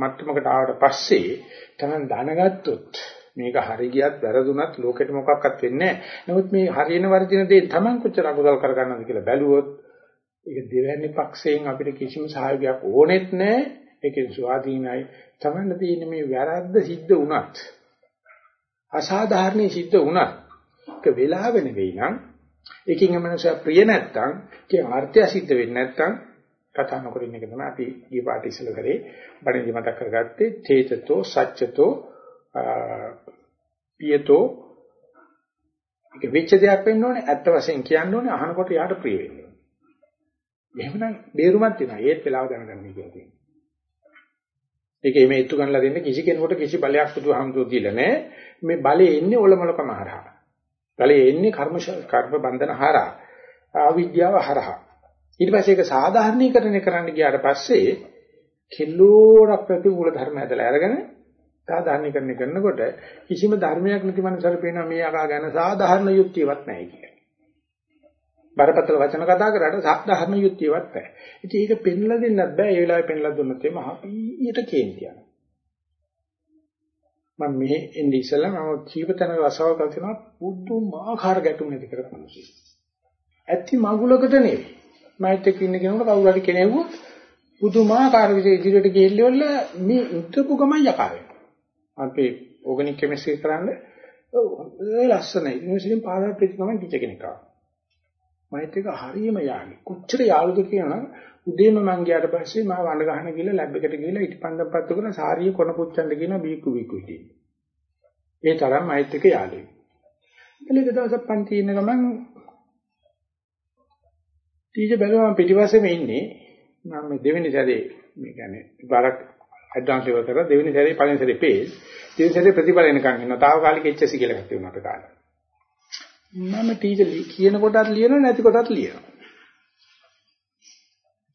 මට්ටමකට ආවට පස්සේ තමන් දැනගත්තොත් මේක හරි ගියත් වැරදුනත් ලෝකෙට මොකක්වත් වෙන්නේ නැහැ. නමුත් මේ හරියන වර්ධින දේ තමන් කොච්චර අකුසල් කරගන්නවද කියලා බැලුවොත් ඒක දෙවැනි පක්ෂයෙන් අපිට කිසිම සහයෝගයක් ඕනෙත් නැහැ. ඒකෙන් ස්වාධීනයි තමන්න තියෙන මේ වැරද්ද සිද්ධ වුණත් අසාධාරණ සිද්ධ වුණත් ඒක වෙලාව නෙවෙයි නම් ඒකින් මනස ප්‍රිය නැත්තම් ඒ අර්ථය සිද්ධ වෙන්නේ නැත්තම් කතා නොකරින එක තමයි අපි ඊ පාට ඉස්සල කරේ බණදි මතක් කරගත්තේ තේතතෝ සත්‍යතෝ පියතෝ ඒක වෙච්ච දෙයක් වෙන්න ඕනේ ඇත්ත වශයෙන් කියන්න ඕනේ අහනකොට යාට ප්‍රිය වෙන්න ඕනේ. එහෙමනම් බේරුමක් තියෙනවා ඒත් වෙලාව දැනගන්න කියලා තියෙනවා. ඒක එමේ ඉතු ගන්නලා දෙන්න කිසි කෙනෙකුට කිසි බලයක් බුදුහාමුදුරුවෝ දීලා නැහැ. මේ බලය එන්නේ ඔලමලකම හරහා. බලය එන්නේ කර්ම කර්ම බන්ධන හරහා. අවිද්‍යාව හරහා. ඊට පස්සේ ඒක සාධාරණීකරණය කරන්න ගියාට පස්සේ කෙල්ලෝරක් ප්‍රතිකූල ධර්ම ඇදලා අරගෙන සාධාරණීකරණය කරනකොට කිසිම ධර්මයක් නැති මනසට පේනවා මේ අකා ගැන සාධාරණ යුක්තියක් නැහැ කියලා. බරපතල වචන කතා කරාට සාධාරණ යුක්තියවත් නැහැ. ඉතින් ඒක පෙන්ලා දෙන්නත් බෑ. ඒ වෙලාවේ පෙන්ලා දුන්නොත් එimhe හපීයට කේන්ති යනවා. මම මෙහෙ එන්නේ ඉස්සලා මම ජීවිතන රසව කරනවා පුදුමාකාර ගැටුම් නැති කරපු මිනිස්සු. ඇත්ති මගුලකට නෙවෙයි. මයිත් එක්ක ඉන්න කෙනෙකුට කවුරු හරි කෙනෙකුව පුදුමාකාර විදිහට ඉදිරියට ගිහිල්ලවල මේ උත්තරපු ගමන් යකා වෙනවා. අපි ඕගනික් කෙමිස්ට්‍රි කරන්නේ ඔව් ඒ ලස්සනයි. ඉතින් පාරක් පිටිකම ටීචර් කෙනෙක් ආවා. මයිත් එක හරියම යාළුවෙක්. කොච්චර යාළුද කියනනම් උදේම මං ගියාට පස්සේ මම වඳ ගහන ගිහලා ලැබ් එකට ගිහලා ඉටිපන්දම් පත්තු කරන සාරිය කොන පුච්චන්න කියන බීකු බීකු ඉතින්. ඒ තරම් මයිත් එක යාළුවෙක්. ඊළඟ දවසක් පන්ති ඉන්න ගමන් ටීචර් බැලුවම පිටිපස්සෙම ඉන්නේ මම මේ දෙවෙනි සැරේ මේ කියන්නේ විපාරක් ඇඩ්වාන්ස් ලෙවල් කරලා දෙවෙනි සැරේ පළවෙනි සැරේ පේස් දෙවෙනි සැරේ ප්‍රතිඵල එනකන් ඉන්නවා. තාවකාලික HSC කියලා එකක් තියෙනවා අපේ කාලේ. මම ටීචර් කියන කොටත් ලියනවා නැති කොටත් ලියනවා.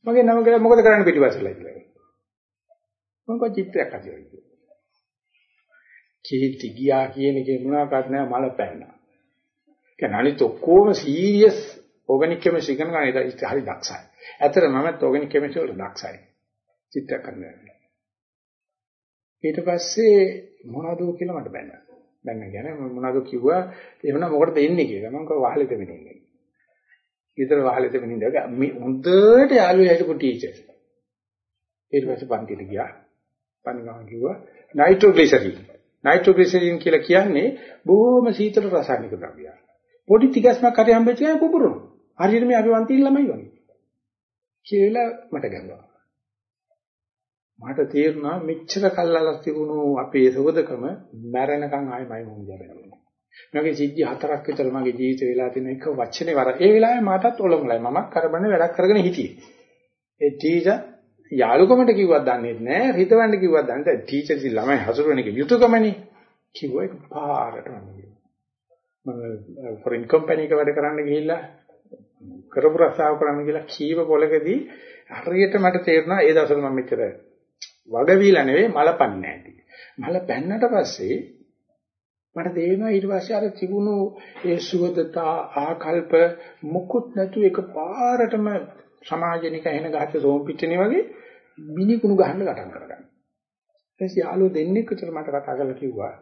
මගේ නම කියලා මොකද කරන්න පිටිපස්සෙලා කියලා. මම කො චිත්‍රයක් අදිනවා කියලා. කීටි ගියා කියන එකේ මොනවාක්වත් නැහැ මල පැන්නා. කියන්නේ අනිත් ඔක්කොම සීරියස් ඕගනික් කෙමිස්ට්‍රි කරන කෙනා හරි දක්ෂයි. ඇත්තට මමත් ඕගනික් කෙමිස්ට්‍රි වල දක්ෂයි. චිත්‍ර කරනවා. ඊට පස්සේ මොනවද කියලා මට බැන්නා. දැන් ගැන මොනවද කිව්වා එහෙනම් මොකටද එන්නේ කියලා මම කිව්වා වහලෙට වෙන්නේ. ඊතර වහලෙට වෙන්නේ හොඳට යාළුවා හිටපු ටීචර්. ඊට පස්සේ පන්තිට ගියා. පන්තිගම කිව්වා නයිට්‍රෝග්ලිසරින්. නයිට්‍රෝග්ලිසරින් කියලා කියන්නේ බොහොම සීතල රසායනික ද්‍රව්‍යයක්. පොඩි තිගස්මක් හරි හම්බෙච්ච ගමන් පුපුරනවා. හරියට මේ අපි වන්තිල් ළමයි වගේ. කියලා මට ගැඹුවා. මට තේරුණා මෙච්චර කල්ලාලක් තිබුණු අපේ සෝදකම මැරෙනකන් ආයෙමයි මොන් ජරනවා. මගේ සිද්ධි හතරක් විතර මගේ ජීවිතේ වෙලා තියෙන එක වචනේ වර. ඒ වෙලාවේ මටත් ඔලොමලයි. මමත් කරබනේ වැඩක් කරගෙන හිටියේ. ඒ ටීචර් යාළුකමට කිව්වත් දන්නේ නැහැ. හිතවන්න කිව්වත් දන්නේ නැහැ. ටීචර් ඉතින් ළමයි හසුරුවන එක යුතුයකමනේ. කිව්වා ඒක පාරට මම ෆොරින් කම්පැනි එක වැඩ කරන්න ගිහිල්ලා කරපු රස්සාව කරන්න ගිහලා කීව පොලකදී හරියට මට තේරුණා ඒ දවස්වල මම මෙච්චර වගවිලා නෙවෙයි මල පන්නේ නැති. මල පැන්නට පස්සේ මට තේරෙනවා ඊට පස්සේ අර තිබුණු ඒ සුවදතා ආකල්ප මුකුත් නැතු එක පාරටම සමාජනික එන ගහච්ච සෝම් පිටිනේ වගේ මිනිකුණු ගහන්න ගටන් කරගන්න. ඊටසේ යාළුවෝ දෙන්නෙක් විතර මට කතා කරලා කිව්වා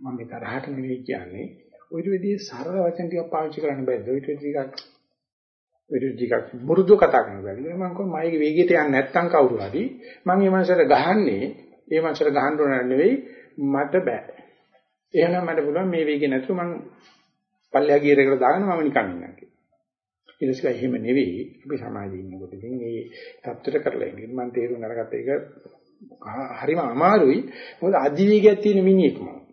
මම මේ තරහට නෙවෙයි කියන්නේ ඔය විදිහේ සරල වචන ටිකක් පාවිච්චි කරන්න බැරිද? ඔය ටිකක් විරුද්ධිකක් මුරුදු කතා කරන බැරි. මම කොහොම මයිගේ වේගයට යන්නේ නැත්තම් කවුරු හරි මම මේ මනසට ගහන්නේ ඒ මනසට ගහන්න ඕන නෙවෙයි මට බෑ. එහෙනම් මට පුළුවන් මේ වේගෙ නැතුව මම පල්ලෙහා ගියර එකට දාගෙන මම නිකන් ඉන්නවා කියලා. ඊට පස්සේ එහෙම නෙවෙයි අපි සමාජයේ ඉන්නකොට ඉතින් මේ தත්තර කරලා ඉන්නේ මම තේරුම් අරගත්ත එක හරිම අමාරුයි. මොකද අධිවේගයක් තියෙන මිනිහෙක් මම.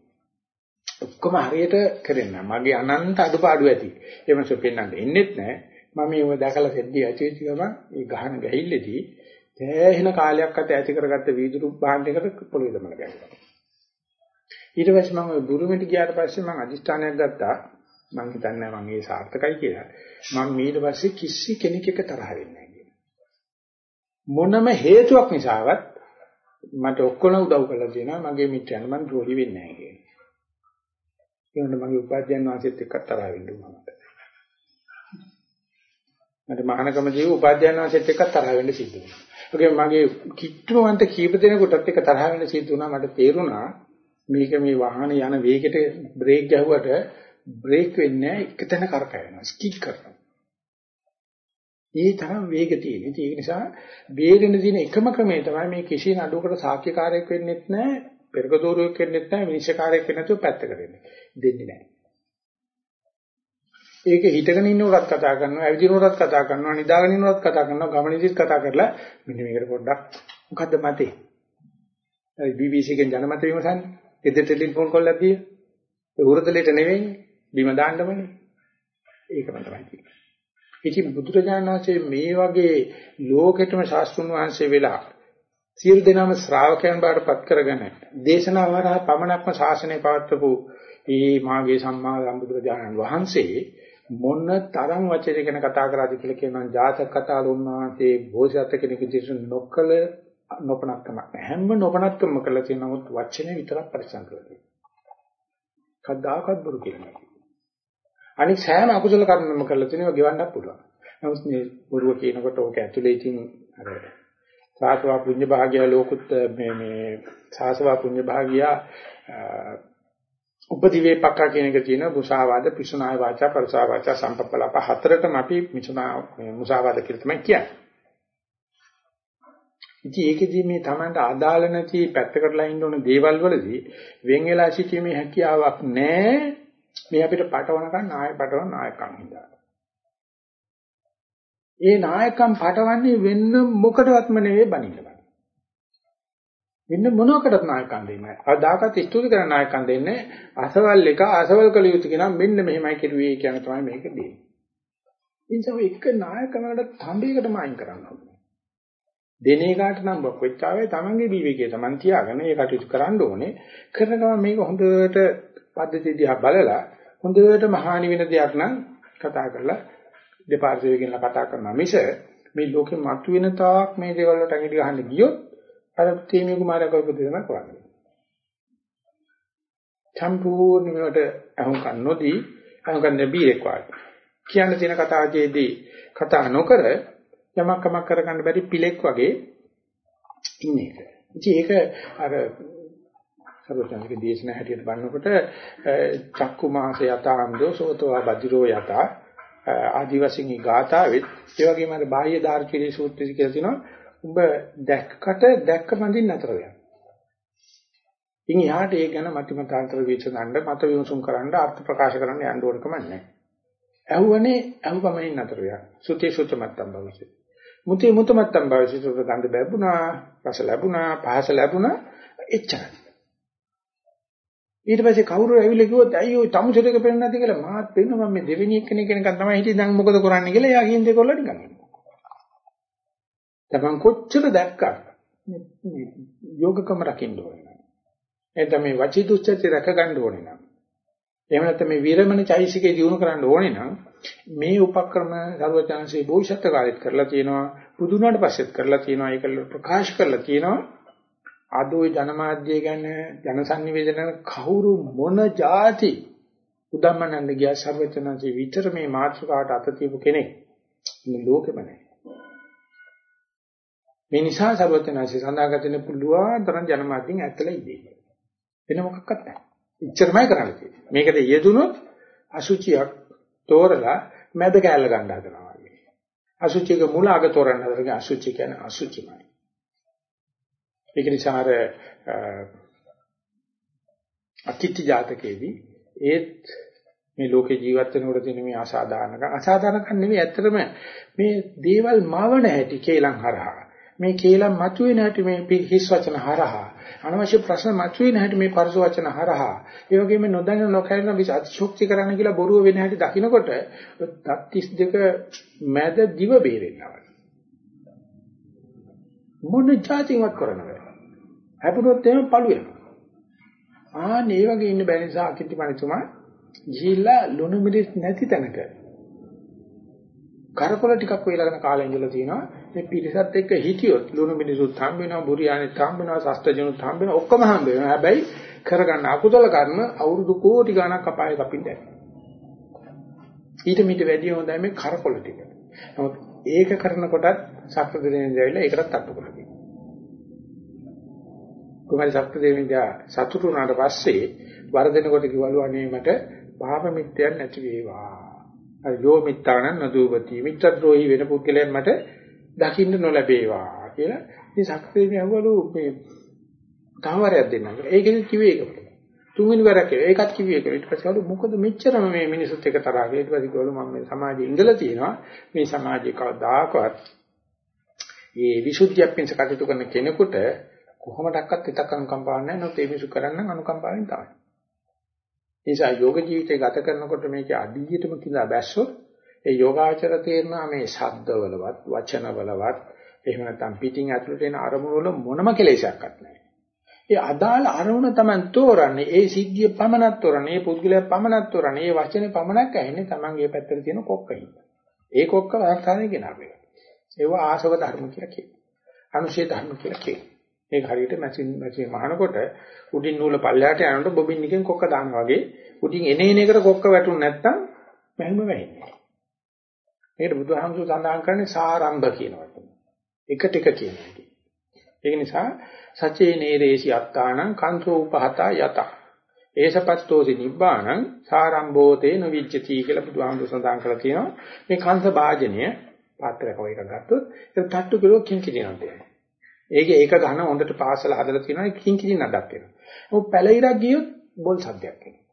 ඔක්කොම හරියට කරෙන්න. මගේ අනන්ත අඩුපාඩු ඇති. ඒ මනස පෙන්වන්න එන්නෙත් නැහැ. මම මේව දැකලා සෙද්දී ඇති වෙච්ච ගමන් ඒ ගහන ගැහිල්ලේදී තෑහෙන කාලයක් අත ඇති කරගත්ත වීදුරු භාණ්ඩයකට පොළොවේ දමලා ගැහුවා. ඊට පස්සේ මම බුරුමෙට ගියාට පස්සේ මම අදිස්ථානයක් ගත්තා. මම හිතන්නේ මම ඒ සාර්ථකයි කියලා. මම ඊට පස්සේ කිසි කෙනෙක් එක තරහ වෙන්නේ නැහැ මොනම හේතුවක් නිසාවත් මට ඔක්කොම උදව් කරලා දෙනවා මගේ මිත්‍රයන් මම ද්‍රෝහි වෙන්නේ නැහැ කියලා. ඒ වුණා මගේ උපාධ්‍යයන් වහන්සේත් එක්ක තරහ වෙන්න උනමට. මට මහානකම ජීව උපාධ්‍යයන් වහන්සේත් එක්ක තරහ වෙන්න සිද්ධ වුණා. ඒකේ මගේ කිට්ටුවන්ත කීප දෙනෙකුටත් එක්ක තරහ වෙන්න සිද්ධ වුණා. මට තේරුණා මේක මේ වාහන යන වේගෙට බ්‍රේක් ගැහුවට බ්‍රේක් වෙන්නේ නැහැ එක තැන කරකැවෙනවා. ස්කිඩ් කරනවා. ඒ තරම් වේග තියෙන. ඒක නිසා වේගෙන දින එකම ක්‍රමය තමයි මේ කිසි නඩුවකට සාක්ෂිකාරයක් වෙන්නෙත් නැහැ, පෙරකදෝරුවෙක් වෙන්නෙත් නැහැ, විනිශ්චයකාරයෙක් වෙන්නේ නැතුව පැත්තකට වෙන්නේ. දෙන්නේ නැහැ. ඒක හිතගෙන ඉන්නකොටත් කතා කරනවා, ඇවිදිනකොටත් කතා කරනවා, නිදාගෙන ඉන්නකොටත් කතා කරනවා, ගමනේදීත් කතා කරලා මෙන්න මේකට පොඩ්ඩක් මොකද්ද මතේ? ඒ BBC එකෙන් ජනමත විමසන්නේ. එදෙට ටෙලිෆෝන් කෝල් එකක් දී. ඒ උරතලෙට නෙවෙයි, බිම දාන්නමනේ. ඒකම තමයි තියෙන්නේ. ඉතින් බුදුරජාණන් වහන්සේ මේ වගේ ලෝකෙටම ශාස්ත්‍රුන් වහන්සේ වෙලා සියලු දෙනාම ශ්‍රාවකයන් බවට පත් කරගෙන දේශනාව හරහා පමණක්ම ශාසනය පවත්වපු මේ මාගේ සම්මා සම්බුදුරජාණන් වහන්සේ මොන තරම් වචන ගැන කතා කරාද කියලා කියනවා ජාතක කතාවල උන්වහන්සේ බෝසත් කෙනෙකු විදිහට නොකල නොපනත්කමක් නැහැ. හැම නොපනත්කම කළා කියන නමුත් වචනේ විතරක් පරිසම් කරලා තියෙනවා. කද්දාකත් බුරු කියනවා අනික සෑම අකුසල කර්මම කරලා තියෙනවා ගෙවන්නත් පුළුවන්. නමුත් මේ බොරුව කියනකොට ඕක ඇතුලේ ඉතින් අර සාසවා පුඤ්ඤ භාග්‍ය ලෝකුත් මේ මේ සාසවා පුඤ්ඤ භාග්‍ය උපදිවේපක්ක කියන එක තියෙනවා මුසාවාද පිසුනාය වාචා පරසා වාචා සම්පප්පලාප හතරටම අපි මිසුනා මුසාවාද කියලා තමයි කියන්නේ. ඉතින් ඒකෙදී මේ Tamanට අදාළ නැති පැත්තකටලා ඉන්න ඕන දේවල් වලදී වෙන් වෙලා සිටීමේ හැකියාවක් නැහැ. මේ අපිට පටවනකන් නාය පටවන නායකම් හින්දා. ඒ නායකම් පටවන්නේ වෙන්න මොකටවත්ම නෙවෙයි බණින්න. වෙන මොනකටත් නායකම් දෙන්නේ නැහැ. අදාකත් ස්තුති කරන නායකම් දෙන්නේ අසවල් එක අසවල් කළ යුතු කෙනා මෙන්න මෙහෙමයි කෙරුවේ කියන තමයි මේක දෙන්නේ. ඉතින් ඒක නායකමකට තඹයකටම අයින් කරන්න ඕනේ. දෙන එකට නම් කොච්චාවේ තමන්ගේ විවේකයේ තමන් තියාගෙන ඒ කටයුතු කරන්න ඕනේ. කරන ගමන් මේක හොඳට පද්ධතිය දිහා බලලා හොඳට මහානි වෙන දෙයක් නම් කතා කරලා දෙපාර්ශ්වයෙන් කතා කරනවා මිස මේ ලෝකෙ මතුවෙන තාක් මේ දේවල් වලට ඇඟිලි ගහන්න ගියොත් අර තේමිය කුමාරයා කරපු දේ තමයි කරන්නේ. සම්පූර්ණවට අහුම්කන් නොදී අහුම්කන් නැබීරෙක් වගේ. කියන්න තියෙන කතාවේදී කතා නොකර යමක් කමක් කරගන්න බැරි පිලෙක් වගේ ඉන්න එක. ඉතින් ඒක අර සර්වඥාගේ දේශනා හැටියට බලනකොට චක්කු මාස යතාන්දෝ සෝතෝ බදිරෝ යතා ආදිවාසීන් ගාථාවෙත් ඒ වගේම අර බාහ්‍ය දාර්ශනික සූත්‍රය කියලා තියෙනවා උඹ දැක්කට දැක්ක බඳින්න නතර වෙනවා. ඉන් එහාට ඒ ගැන මතිමතාන්තර විචඳන්න මත විමසුම් කරන්න අර්ථ ප්‍රකාශ කරන්න යන්න ඕන කම නැහැ. ඇහුවනේ ඇහුවමනින් නතර වෙනවා. සුතේ සුත මත්තම් භවසේ. මුතේ මුත මත්තම් භවසේ සුත ගඳ ලැබුණා, රස ලැබුණා, පහස ලැබුණා එච්චරයි. ඊට පස්සේ කවුරු ඇවිල්ලා කිව්වොත් ඇයි ඔය තමුසෙටක පෙන්නන්නේ නැති කියලා මාත් පෙන්නවා මම මේ දෙවෙනි එක්කෙනෙක් කෙනෙක් තමයි හිටියේ දැන් මොකද කරන්නේ කියලා එයා කියන දේ කොල්ල නිකන්. තමන් කොච්චර දැක්කා මේ යෝගකම රකින්න ඕනේ නෑ. එතන මේ වචී දුස්චර්ය රැක ගන්න ඕනේ නම්. එහෙම නැත්නම් මේ විරමණ චෛසිකේ දිනු කරන්න ඕනේ නම් මේ උපක්‍රම සර්වඥාන්සේ භෝෂත්ත කාලෙත් කරලා තියෙනවා. පුදුනාට පස්සෙත් කරලා තියෙනවා. ඒක ප්‍රකාශ කරලා තියෙනවා. අද ওই ජනමාධ්‍ය ගැන ජනසන්නිවේදන කවුරු මොන જાති උදම්මනන්ද ගියා සර්වඥාන්සේ විතර මේ මාත්‍රකාවට අත තියපු කෙනෙක්. මේ ලෝකෙම නෑ. මේ නිසා සර්වඥාන්සේ සඳහාගතන පුළුවන් තරම් ජනමාධ්‍යෙන් ඇත්තලා ඉන්නේ. වෙන මොකක්වත් නැහැ. ඉච්චරමයි කරන්නේ තියෙන්නේ. මේකට යෙදුනොත් අසුචියක් තෝරලා මැද කෑල්ල ගන්න හදනවා වගේ. අසුචියක මුල අග තෝරන්න හදන අසුචි කියන්නේ අසුචිමයි. ඒක නිසා අර අකිත්‍ය ජාතකයේදී ඒත් මේ ලෝකේ ජීවත් වෙනකොට තියෙන මේ අසාධාරණක අසාධාරණක නෙවෙයි ඇත්තටම මේ දේවල් මවන හැටි කේලම් හරහා මේ කේලම් මතුවේ නැහැටි මේ හිස් වචන හරහා. අනවශ්‍ය ප්‍රශ්න මතුවේ නැහැටි මේ පරස වචන හරහා. ඒ වගේම නොදැන නොකරන විස අතිශෝක්ති කරන්න කියලා බොරුව වෙන හැටි දකින්නකොට දත් 32 මැද දිව බේරෙන්නවා. මොන જાතිවත් කරනවද හැපුණොත් එහෙම පළු වෙනවා. ආ මේ වගේ ඉන්න බැරි නිසා අකිත්ති මනිතුමා ගිහිල්ලා ලුණු මිරිස් නැති තැනක කරකොල ටිකක් වේලාගෙන කාලේ ඉඳලා තිනවා මේ පිරිසත් එක්ක හිටියොත් ලුණු මිනිසුත් හම්බ වෙනවා බුරියානිත් හම්බ වෙනවා සස්තජනුත් හම්බ වෙනවා ඔක්කොම හම්බ වෙනවා. හැබැයි කරගන්න අකුසල කර්ම අවුරුදු කෝටි ගණක් අපායේ කපින්න ඊට මිට වැඩි හොඳයි මේ කරකොල ටික. නමුත් ඒක කරනකොටත් සත්‍ය දෙවියන් දැවිලා ඒකටත් අට්ටු කරලා තියෙනවා. කුමාරි සත්‍ය දෙවියන් සතුටු වුණාට පස්සේ වරදිනකොට කිව්වලු අනේ මට පාප මිත්‍යයක් නැති වේවා. අර යෝ මිත්තානං නදූපති. මිත්‍රද්‍රෝහි වෙන පුද්ගලයන් මට දකින්න නොලැබේවා කියලා ඉතින් සක්‍රීය ඇහුවලු මේ තවවරයක් දෙන්නම් කියලා. ඒකෙදි කිව්වේ ඒක. තුන්වෙනි වරක් ඒකත් කිව්වේ ඒක. ඊට පස්සේ අලු මොකද මෙච්චරම මේ මිනිසුත් එක තරහ ඊට පස්සේ කිව්වලු මම මේ සමාජයේ ඉඳලා තියෙනවා. මේ සමාජයේ කවදාකවත් මේ විසුද්ධියක් පිණිස කටයුතු කරන කෙනෙකුට කොහොමඩක්වත් හිතක් අනුකම්පාවක් නැහැ. නමුත් ඒ මිනිසු කරන්න අනුකම්පාවෙන් තමයි. නිසා යෝග ජීවිතය ගත කරනකොට මේකේ අඩියටම කියලා බැස්සොත් ඒ යෝගාචර තේරෙනවා මේ ශබ්දවලවත් වචනවලවත් එහෙම නැත්නම් පිටින් ඇතුළට එන අරමුණු වල මොනම කෙලෙසයක්වත් නැහැ. ඒ අදාළ අරමුණ තමයි තෝරන්නේ. ඒ සිද්ධිය පමණක් තෝරන්නේ. ඒ පුද්ගලයා පමණක් තෝරන්නේ. ඒ වචනේ පමණක් ඇහෙන්නේ තමන්ගේ පැත්තට තියෙන කොක්කින්. ඒ කොක්ක වර්තාවේ ගෙනාවේ. ඒව ආශව ධර්ම කියලා කියනවා. අනුශේ ධර්ම කියලා කියනවා. ඒක හරියට මැෂින් මැෂින් මහනකොට උඩින් නූල පල්ලයට යනකොට බොබින් එකෙන් කොක්ක දානවා වගේ උඩින් එන එන එකට කොක්ක වැටුනේ නැත්තම් මැහිම වෙන්නේ. මේකට බුදුහාමුදුරු සඳහන් කරන්නේ සාරම්භ කියන වචන. එක ටික කියන එක. ඒක නිසා සචේ නේරේසි අත්තානං කන්තෝ උපහතා යත. ඒසපත්තෝසි නිබ්බාණං සාරම්භෝතේ නවිජ්ජති කියලා බුදුහාමුදුරු සඳහන් කරලා තියෙනවා. මේ කංශ භාජනය පාත්‍රයක වගේ ගත්තොත් ඒක තට්ටු කළොත් කිං කිදිනවා. ඒකේ ඒක ගහන හොඳට පාසල හදලා තියෙනවා කිංකිණි නඩක් වෙනවා. ඔව් පැලිරක් ගියොත් බොල් සද්දයක් එනවා.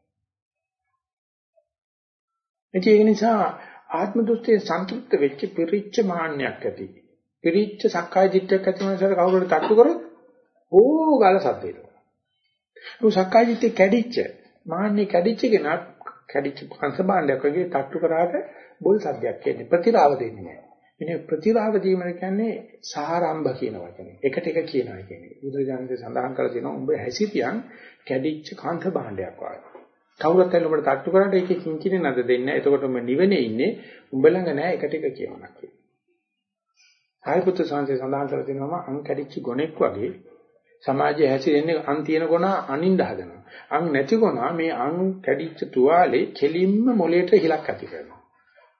ඒක නිසා ආත්ම දෘෂ්ටියේ සන්තුෂ්ත වෙච්ච පිරිච්ච මාන්නයක් ඇති. පිරිච්ච සක්කාය දිට්ඨියක් ඇති මනසට කවුරුහරි තට්ටු කරොත් ඕ ගාල සද්දේට. ඒ සක්කාය දිට්ඨිය කැඩිච්ච මාන්නේ කැඩිච්ච කෙනා කැඩිච්ච පංශ භාණ්ඩයක් වගේ තට්ටු කරාට බොල් සද්දයක් එන්නේ ප්‍රතිලාව දෙන්නේ නැහැ. ඉන්නේ ප්‍රතිලාව දීම කියන්නේ සාරම්භ කියන වචනේ. එකට එක කියනවා කියන්නේ. බුදුරජාණන්සේ සඳහන් කරලා තියෙනවා උඹ හැසිරියන් කැඩිච්ච කාන්ත භාණ්ඩයක් වගේ. කවුරුත් ඇවිල්ලා ඔබට තට්ටු කරාට ඒකේ කිංකිනේ නැද දෙන්නේ. එතකොට උඹ නිවෙනේ ඉන්නේ. උඹ ළඟ නැහැ එකට එක කියවනක් කියලා. සාරිපුත්‍ර සංසේ සඳහන් කරලා තියෙනවා අං කැඩිච්ච ගොනෙක් වගේ සමාජයේ හැසිරෙන්නේ අං තියෙන ගොන අනින්ද හදනවා. අං නැති ගොන මේ අං කැඩිච්ච තුවාලේ කෙලින්ම මොලේට හිලක් ඇති කරනවා.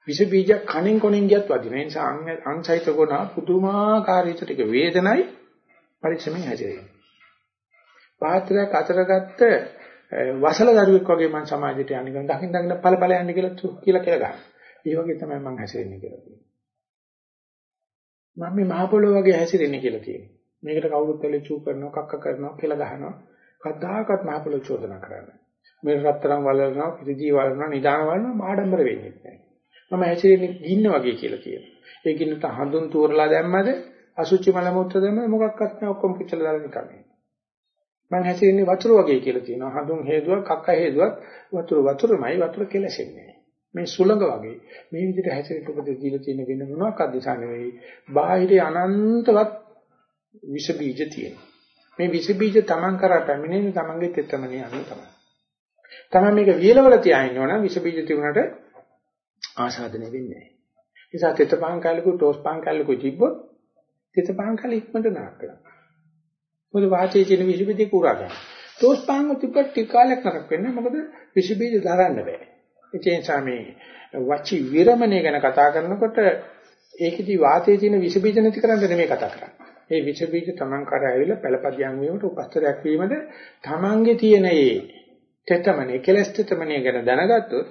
විස බීජ කණෙන් කොණෙන් ගියත් වදින. ඒ නිසා අං අං සහිත ගොන පුදුමාකාර විදිහට වේදනයි පරික්ෂමෙන් හැසිරෙන්නේ. පාත්‍රයක් අතර ගත්ත වසල දරුවෙක් වගේ මම සමාජයට යන්නේ ගන්න දකින් දකින් පළ පළ යන්නේ කියලා කියලා කියලා ගන්න. ඒ වගේ තමයි මම හැසිරෙන්නේ කියලා කියනවා. මම මේ මහ පොළොව වගේ හැසිරෙන්නේ කියලා කියනවා. මේකට කවුරුත් වෙලේ චූ කරනවා, කක්ක කරනවා, කියලා ගහනවා. කද්දාකත් මහ පොළොව චෝදනා කරන්නේ. මේ රත්තරන් වලනවා, පිටිදී වලනවා, නිදාන වලනවා ආඩම්බර වෙන්නේ නැහැ. මම හැසිරෙන්නේ ගින්න වගේ කියලා කියනවා. ඒ ගින්නට හඳුන් තෝරලා දැම්මද අසුචි මල මුත්‍ර දැම්මද මොකක්වත් නැහැ ඔක්කොම පිටලා දාලා නිකන්. මම හැසිරෙන්නේ වතුර වගේ කියලා කියනවා. හඳුන් හේදුවක්, කක්ක හේදුවක් වතුර වතුරමයි වතුර කෙලසෙන්නේ. මේ සුළඟ වගේ මේ විදිහට හැසිරෙන්න උපදෙස් දීලා තියෙන වෙන මොනවාක්ද දිසා නෙවෙයි. බාහිර අනන්තවත් විස බීජ තියෙනවා. මේ විස බීජ Taman කරා පැමිණෙන Tamanගේ තෙතමනේ අනුව තමයි. Taman මේක වියලවල තියාගෙන නම් විස බීජ තිබුණාට ආසාදනය වෙන්නේ නැහැ. නිසා තෙත පහන් කාලෙකෝ ටෝස් පහන් කාලෙකෝ තිබ්බොත් තෙත පහන් කාලෙ ඉක්මනට නාක් කරනවා. මොකද වාතයේ තියෙන විස බීජ කුරා ගන්න. ටෝස් පහන් තිබ්බත් ටික කාලයක් නරක වෙන්නේ මොකද විස බීජ දරන්න බෑ. ඒ නිසා මේ වචි විරමණය ගැන කතා කරනකොට ඒකෙදි වාතයේ තියෙන විස බීජ නැති කරන්න නෙමෙයි කතා කරන්නේ. ඒ විස බීජ Taman කර ඇවිල්ලා පළපදියම් වීමට උපස්තරයක් වීමද Tamanගේ තියෙන ඒ තෙතමනේ කෙලස් තෙතමනේ ගැන දැනගත්තොත්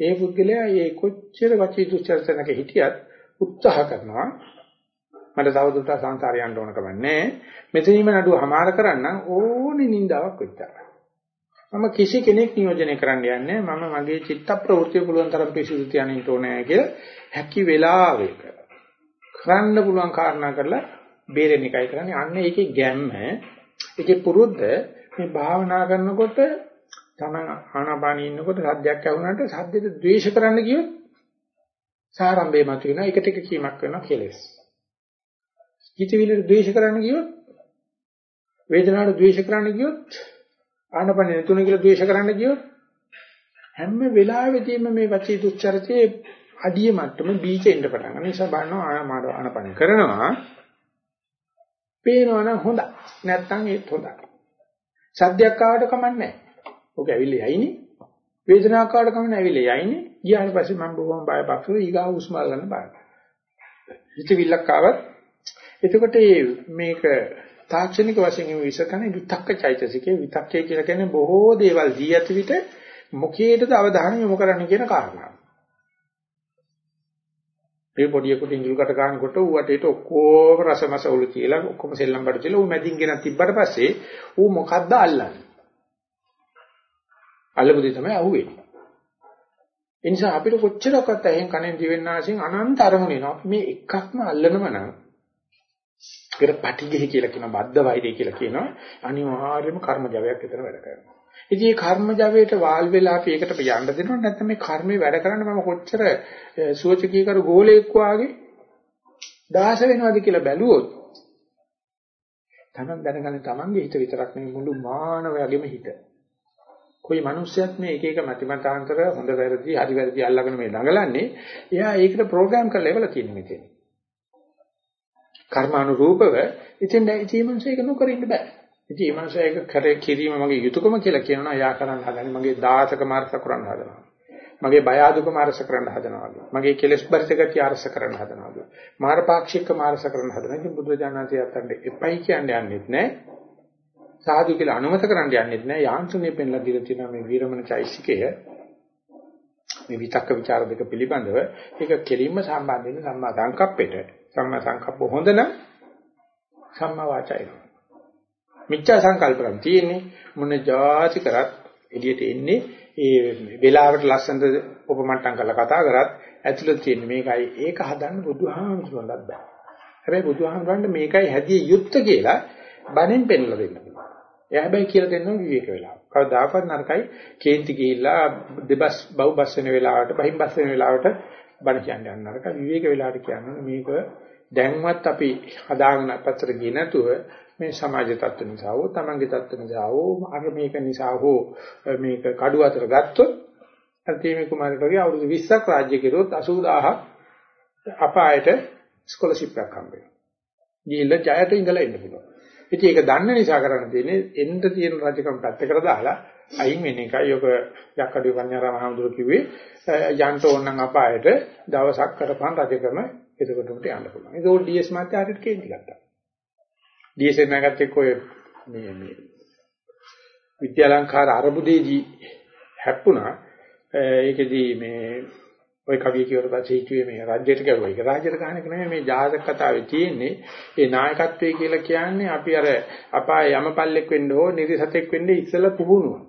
ඒ පුද්ගලයා ඒ කොච්චර වචී දුස්චරිතනක හිටියත් උත්සාහ කරනවා මට තවදුරටත් සංසාරය යන්න ඕන කමන්නේ මෙතනීම නඩුව හමාර කරන්න ඕනේ නින්දාවක් වෙච්චා. මම කිසි කෙනෙක් නියෝජනය කරන්න යන්නේ මම මගේ චිත්ත ප්‍රවෘත්ති පුළුවන් තරම් පිසුදු තියනින්න ඕනේ කියලා හැකි වෙලාවක කරන්න පුළුවන් කාරණා කරලා බේරෙන්න එකයි කරන්නේ. අන්න ඒකේ ගැම්ම. ඒකේ පුරුද්ද මේ භාවනා කරනකොට තමන් ආනාපානිය ඉන්නකොට සද්දයක් ඇහුනට සද්දෙට ද්වේෂ කරන්න කියොත් සාරම්භේ මත වෙනවා එකට එක කීමක් වෙනවා කෙලස්. හිතවිල්ලට ද්වේෂ කරන්න කියොත් වේදනාවට ද්වේෂ කරන්න කියොත් ආනාපානිය නැතුණ කියලා ද්වේෂ කරන්න කියොත් හැම වෙලාවෙදීම මේ වචී දුච්චරිතයේ අඩිය මට්ටම බීජ එන්න පටන් ගන්න නිසා බලනවා ආනාපානිය කරනවා පේනවනම් හොඳයි නැත්නම් ඒත් හොඳයි සද්දයක් ආවට කමන්නේ නැහැ ඔක ඇවිල්ලා යයිනේ. වේදනාවක් කාට කමන ඇවිල්ලා යයිනේ. ගියාට පස්සේ මම බොහොම බයපක්ෂව ඊගාව උස්මල් ගන්න බලන්න. හිතවිල්ලක් ආවත් එතකොට මේක තාක්ෂණික වශයෙන් විසකන විතක්ක චෛතසිකේ විතක්කේ කියලා කියන්නේ බොහෝ දේවල් දී ඇති විට මොකේද අවධානය යොමු කරන්න කියන කාරණාව. මේ පොඩියෙකුට ඉංග්‍රීසිකට ගන්නකොට ඌ වටේට ඔක්කොම රසමස උළු කියලා ඔක්කොම සෙල්ලම් බඩ තියලා ඌ මැදින් ගෙනත් තිබ්බට පස්සේ ඌ මොකද්ද අල්ලන්නේ? අල්ලපු දේ තමයි අහුවෙන්නේ. ඒ නිසා අපිට කොච්චරක්වත් ඇහෙන් කනෙන් දිවෙන්නාසින් අනන්ත අරමුණ එනවා. මේ එකක්ම අල්ලනම නම් ඒකට පටිඝය කියලා කියන බද්ධ වෛරය කියලා කියනවා. අනිවාර්යයෙන්ම කර්මජවයක් විතර වැඩ කරනවා. ඉතින් මේ කර්මජවයට වාල් වෙලා අපි ඒකට යන්න දෙනවද නැත්නම් මේ කර්මේ වැඩ කරන්න මම කොච්චර සුවචකී කරු ගෝලෙක් වාගේ දාස වෙනවද කියලා බැලුවොත් තමන් දැනගන්න තමන්ගේ හිත විතරක් නෙවෙයි මුළු මානවයාගේම හිත. કોઈ මිනිස්සයත් මේ එක එක මතිමතාන්තර හොඳ වැරදි හරි වැරදි අල්ලගෙන මේ දඟලන්නේ එයා ඒකට ප්‍රෝග්‍රෑම් කරලා ඉවලා තියෙන මෙතන. කර්මානුරූපව ඉතින් ඉතින් මිනිස්සු ඒක නොකර ඉන්න බෑ. ඉතින් මේ මිනිස්සු ඒක කර කිරීම මගේ යුතුයකම කියලා කියනවා එයා කරන්න හදන්නේ මගේ දාසක මාර්ථ කරන්න හදනවා. මගේ බය අදුකම අරස කරන්න හදනවා වගේ. මගේ කෙලෙස් පරිත ගතිය අරස කරන්න හදනවා වගේ. මාරපාක්ෂිකම අරස කරන්න හදනවා. ඉතින් බුදුරජාණන්සේ අත්තන්ට එපයි කියන්නේ යන්නේත් නැහැ. සාදු කියලා අනුමත කරන්න යන්නෙත් නෑ යාන්ත්‍රණය පෙන්ලා දීලා තියෙනවා මේ වීරමණ චෛසිකය මේ විතක්ක ਵਿਚාර දෙක පිළිබඳව ඒක කෙලින්ම සම්බන්ධ වෙන සම්මා සංකප්පෙට සම්මා සංකප්ප හොඳ නම් සම්මා වාචා එනවා. මිච්ඡා සංකල්පයන් තියෙන්නේ මොන જાති කරත් එළියට එන්නේ ඒ වෙලාවට ලස්සනට උපමට්ටම් කරලා කතා කරත් ඇතුළත තියෙන මේකයි ඒක හදන්න බුදුහාමුදුරන්වත් බෑ. හැබැයි බුදුහාමුදුරන්ට මේකයි හැදිය යුත්තේ කියලා බණෙන් පෙන්නලා දෙන්න පුළුවන්. එයා හැබැයි කියලා දෙනවා විවේක වෙලාව. කවදාකවත් නරකයි කේන්ති ගිහිල්ලා දෙබස් බහු බස් වෙන වෙලාවට බහින් බස් වෙන වෙලාවට බණ කියන්නේ නරක විවේක වෙලාවට කියන්නේ මේක දැන්වත් අපි හදාගෙන පැත්තට ගියේ නැතුව මේ සමාජ තත්ත්ව නිසා හෝ තමන්ගේ තත්ත්ව නිසා හෝ අර මේක නිසා හෝ මේක කඩු අතර ගත්තොත් අර්ථීමේ කුමාරට වගේ අවුරුදු 20ක් රාජ්‍ය කෙරුවොත් 80000 අපායට ස්කෝලර්ෂිප් එකක් හම්බෙනවා. ගිහිල්ලා ජයට ඉඳලා ඉන්න පුළුවන්. ඉතින් ඒක දන්න නිසා කරන්න තියෙන්නේ එන්න තියෙන රජකම් පැත්තකට දාලා අයින් වෙන එකයි. ඔක යක්කඩිය කන්‍යාරාම හඳුරු කිව්වේ යන්ට ඕන නම් අපායට දවසක් කරපන් රජකම එතකොටමට යන්න පුළුවන්. ඒක ඕ ඩීඑස් මාත්‍යාරිට කේන්ති ගත්තා. ඩීඑස් එකකට එක්ක ඔය මේ මේ විද්‍යාලංකාර අරබුදේදී හැප්පුණා. ඒකෙදී මේ ඔය කවිය කියවට පස්සේ හිතුවේ මේ රාජ්‍යයට කරුවා. ඒක රාජ්‍යයට ගන්න එක නෙමෙයි මේ ජාතක කතාවේ තියෙන්නේ. ඒ නායකත්වයේ කියලා කියන්නේ අපි අර අපාය යමපල්ලෙක් වෙන්න ඕ නිරිසතෙක් වෙන්න ඉස්සෙල්ලා පුහුණුව.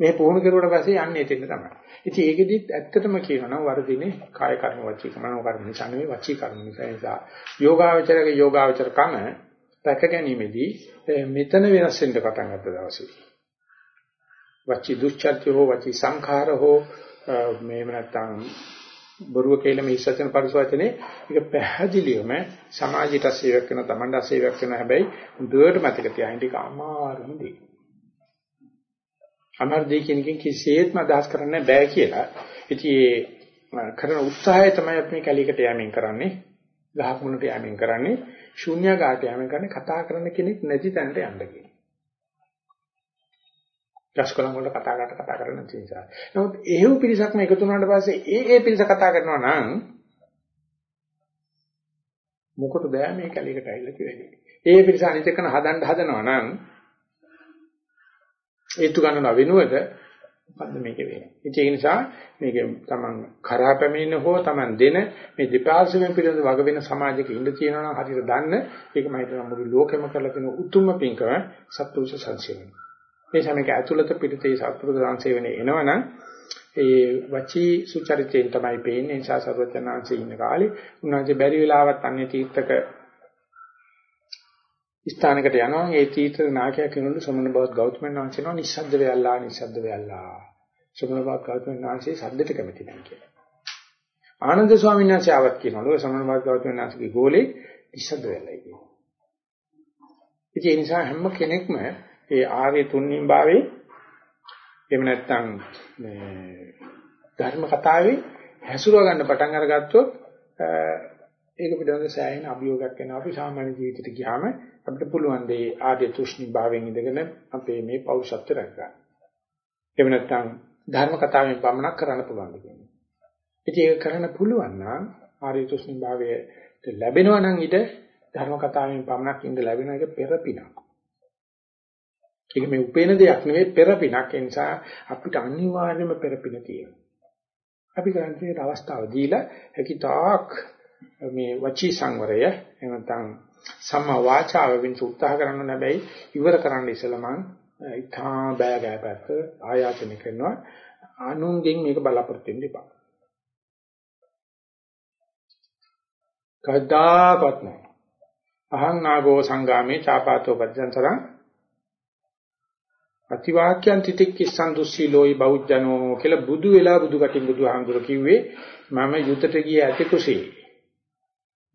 මේ පුහුණු කරුවට පස්සේ යන්නේ එතෙන් තමයි. ඉතින් ඒකෙදිත් ඇත්තටම කියනවා නම් වර්ධිනේ කාය කර්ම වචී කර්ම කර්ම නිසා නෙවෙයි වචී කර්ම නිසා නිසා යෝගාවචරගේ යෝගාවචර කම රැක ගැනීමේදී මෙතන වෙනස් වෙන්න පටන් ගත්ත දවසේ වචී දුච්චර්ය හෝ වචී සංඛාර හෝ මේව නැත්තම් බොරුව කියලා මේ ඉස්සතන පරිසවචනේ ඒක පැහැදිලිවම සමාජයට සේවයක් කරන තමන්ට සේවයක් කරන හැබැයි දුවට මතක තියාගන්න ඒක අමාරුම දෙයක්. අමාරු දෙයක් කියනකින් කිසිසේත්ම අදහස් කරන්න බෑ කියලා. ඉතින් ඒ කරන උත්සාහය තමයි අපි කැලියකට යෑමෙන් කරන්නේ. ගහක් මුලට යෑමෙන් කරන්නේ. ශූන්‍යගාට යෑමෙන් කරන්නේ කතා කරන කෙනෙක් නැති තැනට යන්න කියන. ගස්කොලන් වල කතා කරලා කතා කරන නිසා. නමුත් එහෙව් පිරිසක්ම එකතු වුණාට පස්සේ ඒ ඒ පිරිස කතා කරනවා නම් මොකටද මේ කැලේකට ඇවිල්ලා කියන්නේ. ඒ පිරිස අනිත් එක්කන හදන්න හදනවා නම් ඒතු ගන්නව වෙනුවට මොකද්ද මේක වෙන්නේ. ඒ නිසා මේක තමන් කරා පැමිණෙන හෝ තමන් දෙන මේ දෙපාර්ශ්වයෙන් පිළිබඳ වග වෙන සමාජයක ඉඳ තියෙනවා නම් හරියට දන්න ඒක මම හිතනවා මුළු ලෝකෙම කරලා තියෙන උතුම්ම පින්කම සත්පුරුෂ සංසියන. මේ සමයක ඇතුළත පිටතේ සත්පුරුෂ සංසේවනේ එනවනම් ඒ වචී සුචරිතයෙන් තමයි පේන්නේ. නිසා සර්වඥාන්සේ ඉන්න කාලේ උන්වහන්සේ බැරි වෙලාවත් අන්‍ය තීර්ථක ස්ථානයකට යනවා. ඒ තීර්ථ නායකයා කෙනෙකුට සමන බවත් ගෞතමයන් වහන්සේනවා නිස්සද්ද වෙයල්ලා නිස්සද්ද වෙයල්ලා. සමන බවත් ගෞතමයන් වහන්සේ සද්දට කැමති නැහැ කියලා. ආනන්ද ස්වාමීන් වහන්සේ ආවත් කියනවලු සමන බවත් ගෞතමයන් වහන්සේගේ ගෝලේ නිස්සද්ද වෙයල්ලා කියනවා ඉතින් ඒ නිසා හැම කෙනෙක්ම ඒ ආර්ය තුන්හිම් භාවයේ එහෙම නැත්නම් ධර්ම කතාවේ හැසිරව ගන්න පටන් අරගත්තොත් ඒක පිටවෙන සෑහෙන අභියෝගයක් වෙනවා අපි සාමාන්‍ය ජීවිතයට ගියාම අපිට පුළුවන් දේ ආර්ය තුෂ්ණි භාවයෙන් ඉඳගෙන අපේ මේ පෞරුෂත්ව රැක ගන්න. එහෙම නැත්නම් ධර්ම කතාවෙන් පමණක් කරන්න පුළුවන් කියන්නේ. ඉතින් ඒක කරන්න පුළුවන් නම් ආර්ය තුෂ්ණි භාවයට ලැබෙනවා නම් ඊට ධර්ම කතාවෙන් පමණක් ඉඳ ලැබෙන එක පෙරපිනක්. ඒක මේ උපේන දෙයක් නෙවෙයි පෙරපිනක්. ඒ නිසා අපිට අනිවාර්යයෙන්ම පෙරපින තියෙනවා. අපි කරන්නේ අවස්ථාව දීලා හැකිතාක් මේ වචී සංවරය එහෙම නැත්නම් සම්මා වාචාව වෙන උත්සාහ කරන්න නැබැයි ඉවර කරන්න ඉස්සලා මං ඉතා බෑ ගෑපැත්ත ආයාචන කරනවා අනුන්ගෙන් මේක බලාපොරොත්තු වෙන්න එපා. කද්දාකවත් නැහැ. අහං නාගෝ සංගාමේ චාපාතෝ පජ්ජන්තරං අතිවාක්‍යං තිතික්කිස්සන් දුස්සීලෝයි බෞද්ධනෝ කියලා බුදු වෙලා බුදු කටින් බුදුහාමුදුර කිව්වේ මම යුතට ගිය ඇති කුසී.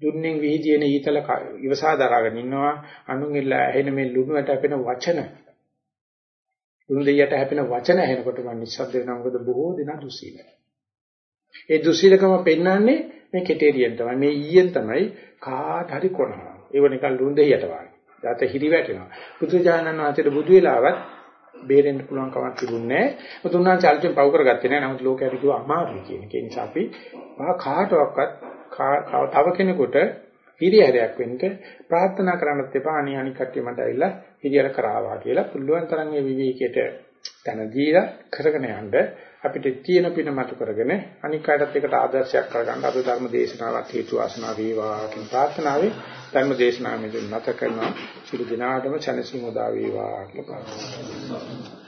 දුන්නෙන් විහිදින ඊතල ඉවසා දරාගෙන ඉන්නවා. අනුන්ගෙල ඇහෙන මේ ලුණු වැට හැපෙන වචන. ලුණු දෙයට හැපෙන වචන ඇහෙනකොට මම නිස්සද්ද වෙනවා. මොකද බොහෝ දෙනා දුස්සීලයි. ඒ දුස්සීලකම පෙන්වන්නේ මේ කෙටේරියෙන් තමයි. මේ ඊයෙන් තමයි කාට හරි කොනවා ඒව නිකන් ලුණු දෙයට වගේ. දාත හිරි වැටෙනවා. බුදුජානන වහන්සේට බුදු වෙලාවත් බේරෙන්න පුළුවන් කමක් තිබුණේ නැහැ. මොකද උන්වහන්සේ අලුතෙන් පව කරගත්තේ නැහැ. නමුත් ලෝකයට කිව්වා අමාරුයි කියන එක. ඒ නිසා අපි මහා කාටවත් තව කෙනෙකුට හිරියරයක් වෙන්න ප්‍රාර්ථනා කරන්නත් එපා. අනි අනි කට්ටිය මට ඇවිල්ලා හිරියර කරාවා කියලා පුළුවන් තරම් මේ විවේකයට තන දීලා කරගෙන යන්න අපිට තියෙන පින මතු කරගෙන අනික් අයටත් එකට ආදර්ශයක් කරගන්න අද ධර්ම දේශනාවක් හේතු වාසනා වේවා කියන ප්‍රාර්ථනාවෙන් ධර්ම දේශනාව මෙතන නැත කරනවා. සියලු දිනාටම සැනසීම උදා වේවා කියලා ප්‍රාර්ථනා කරනවා.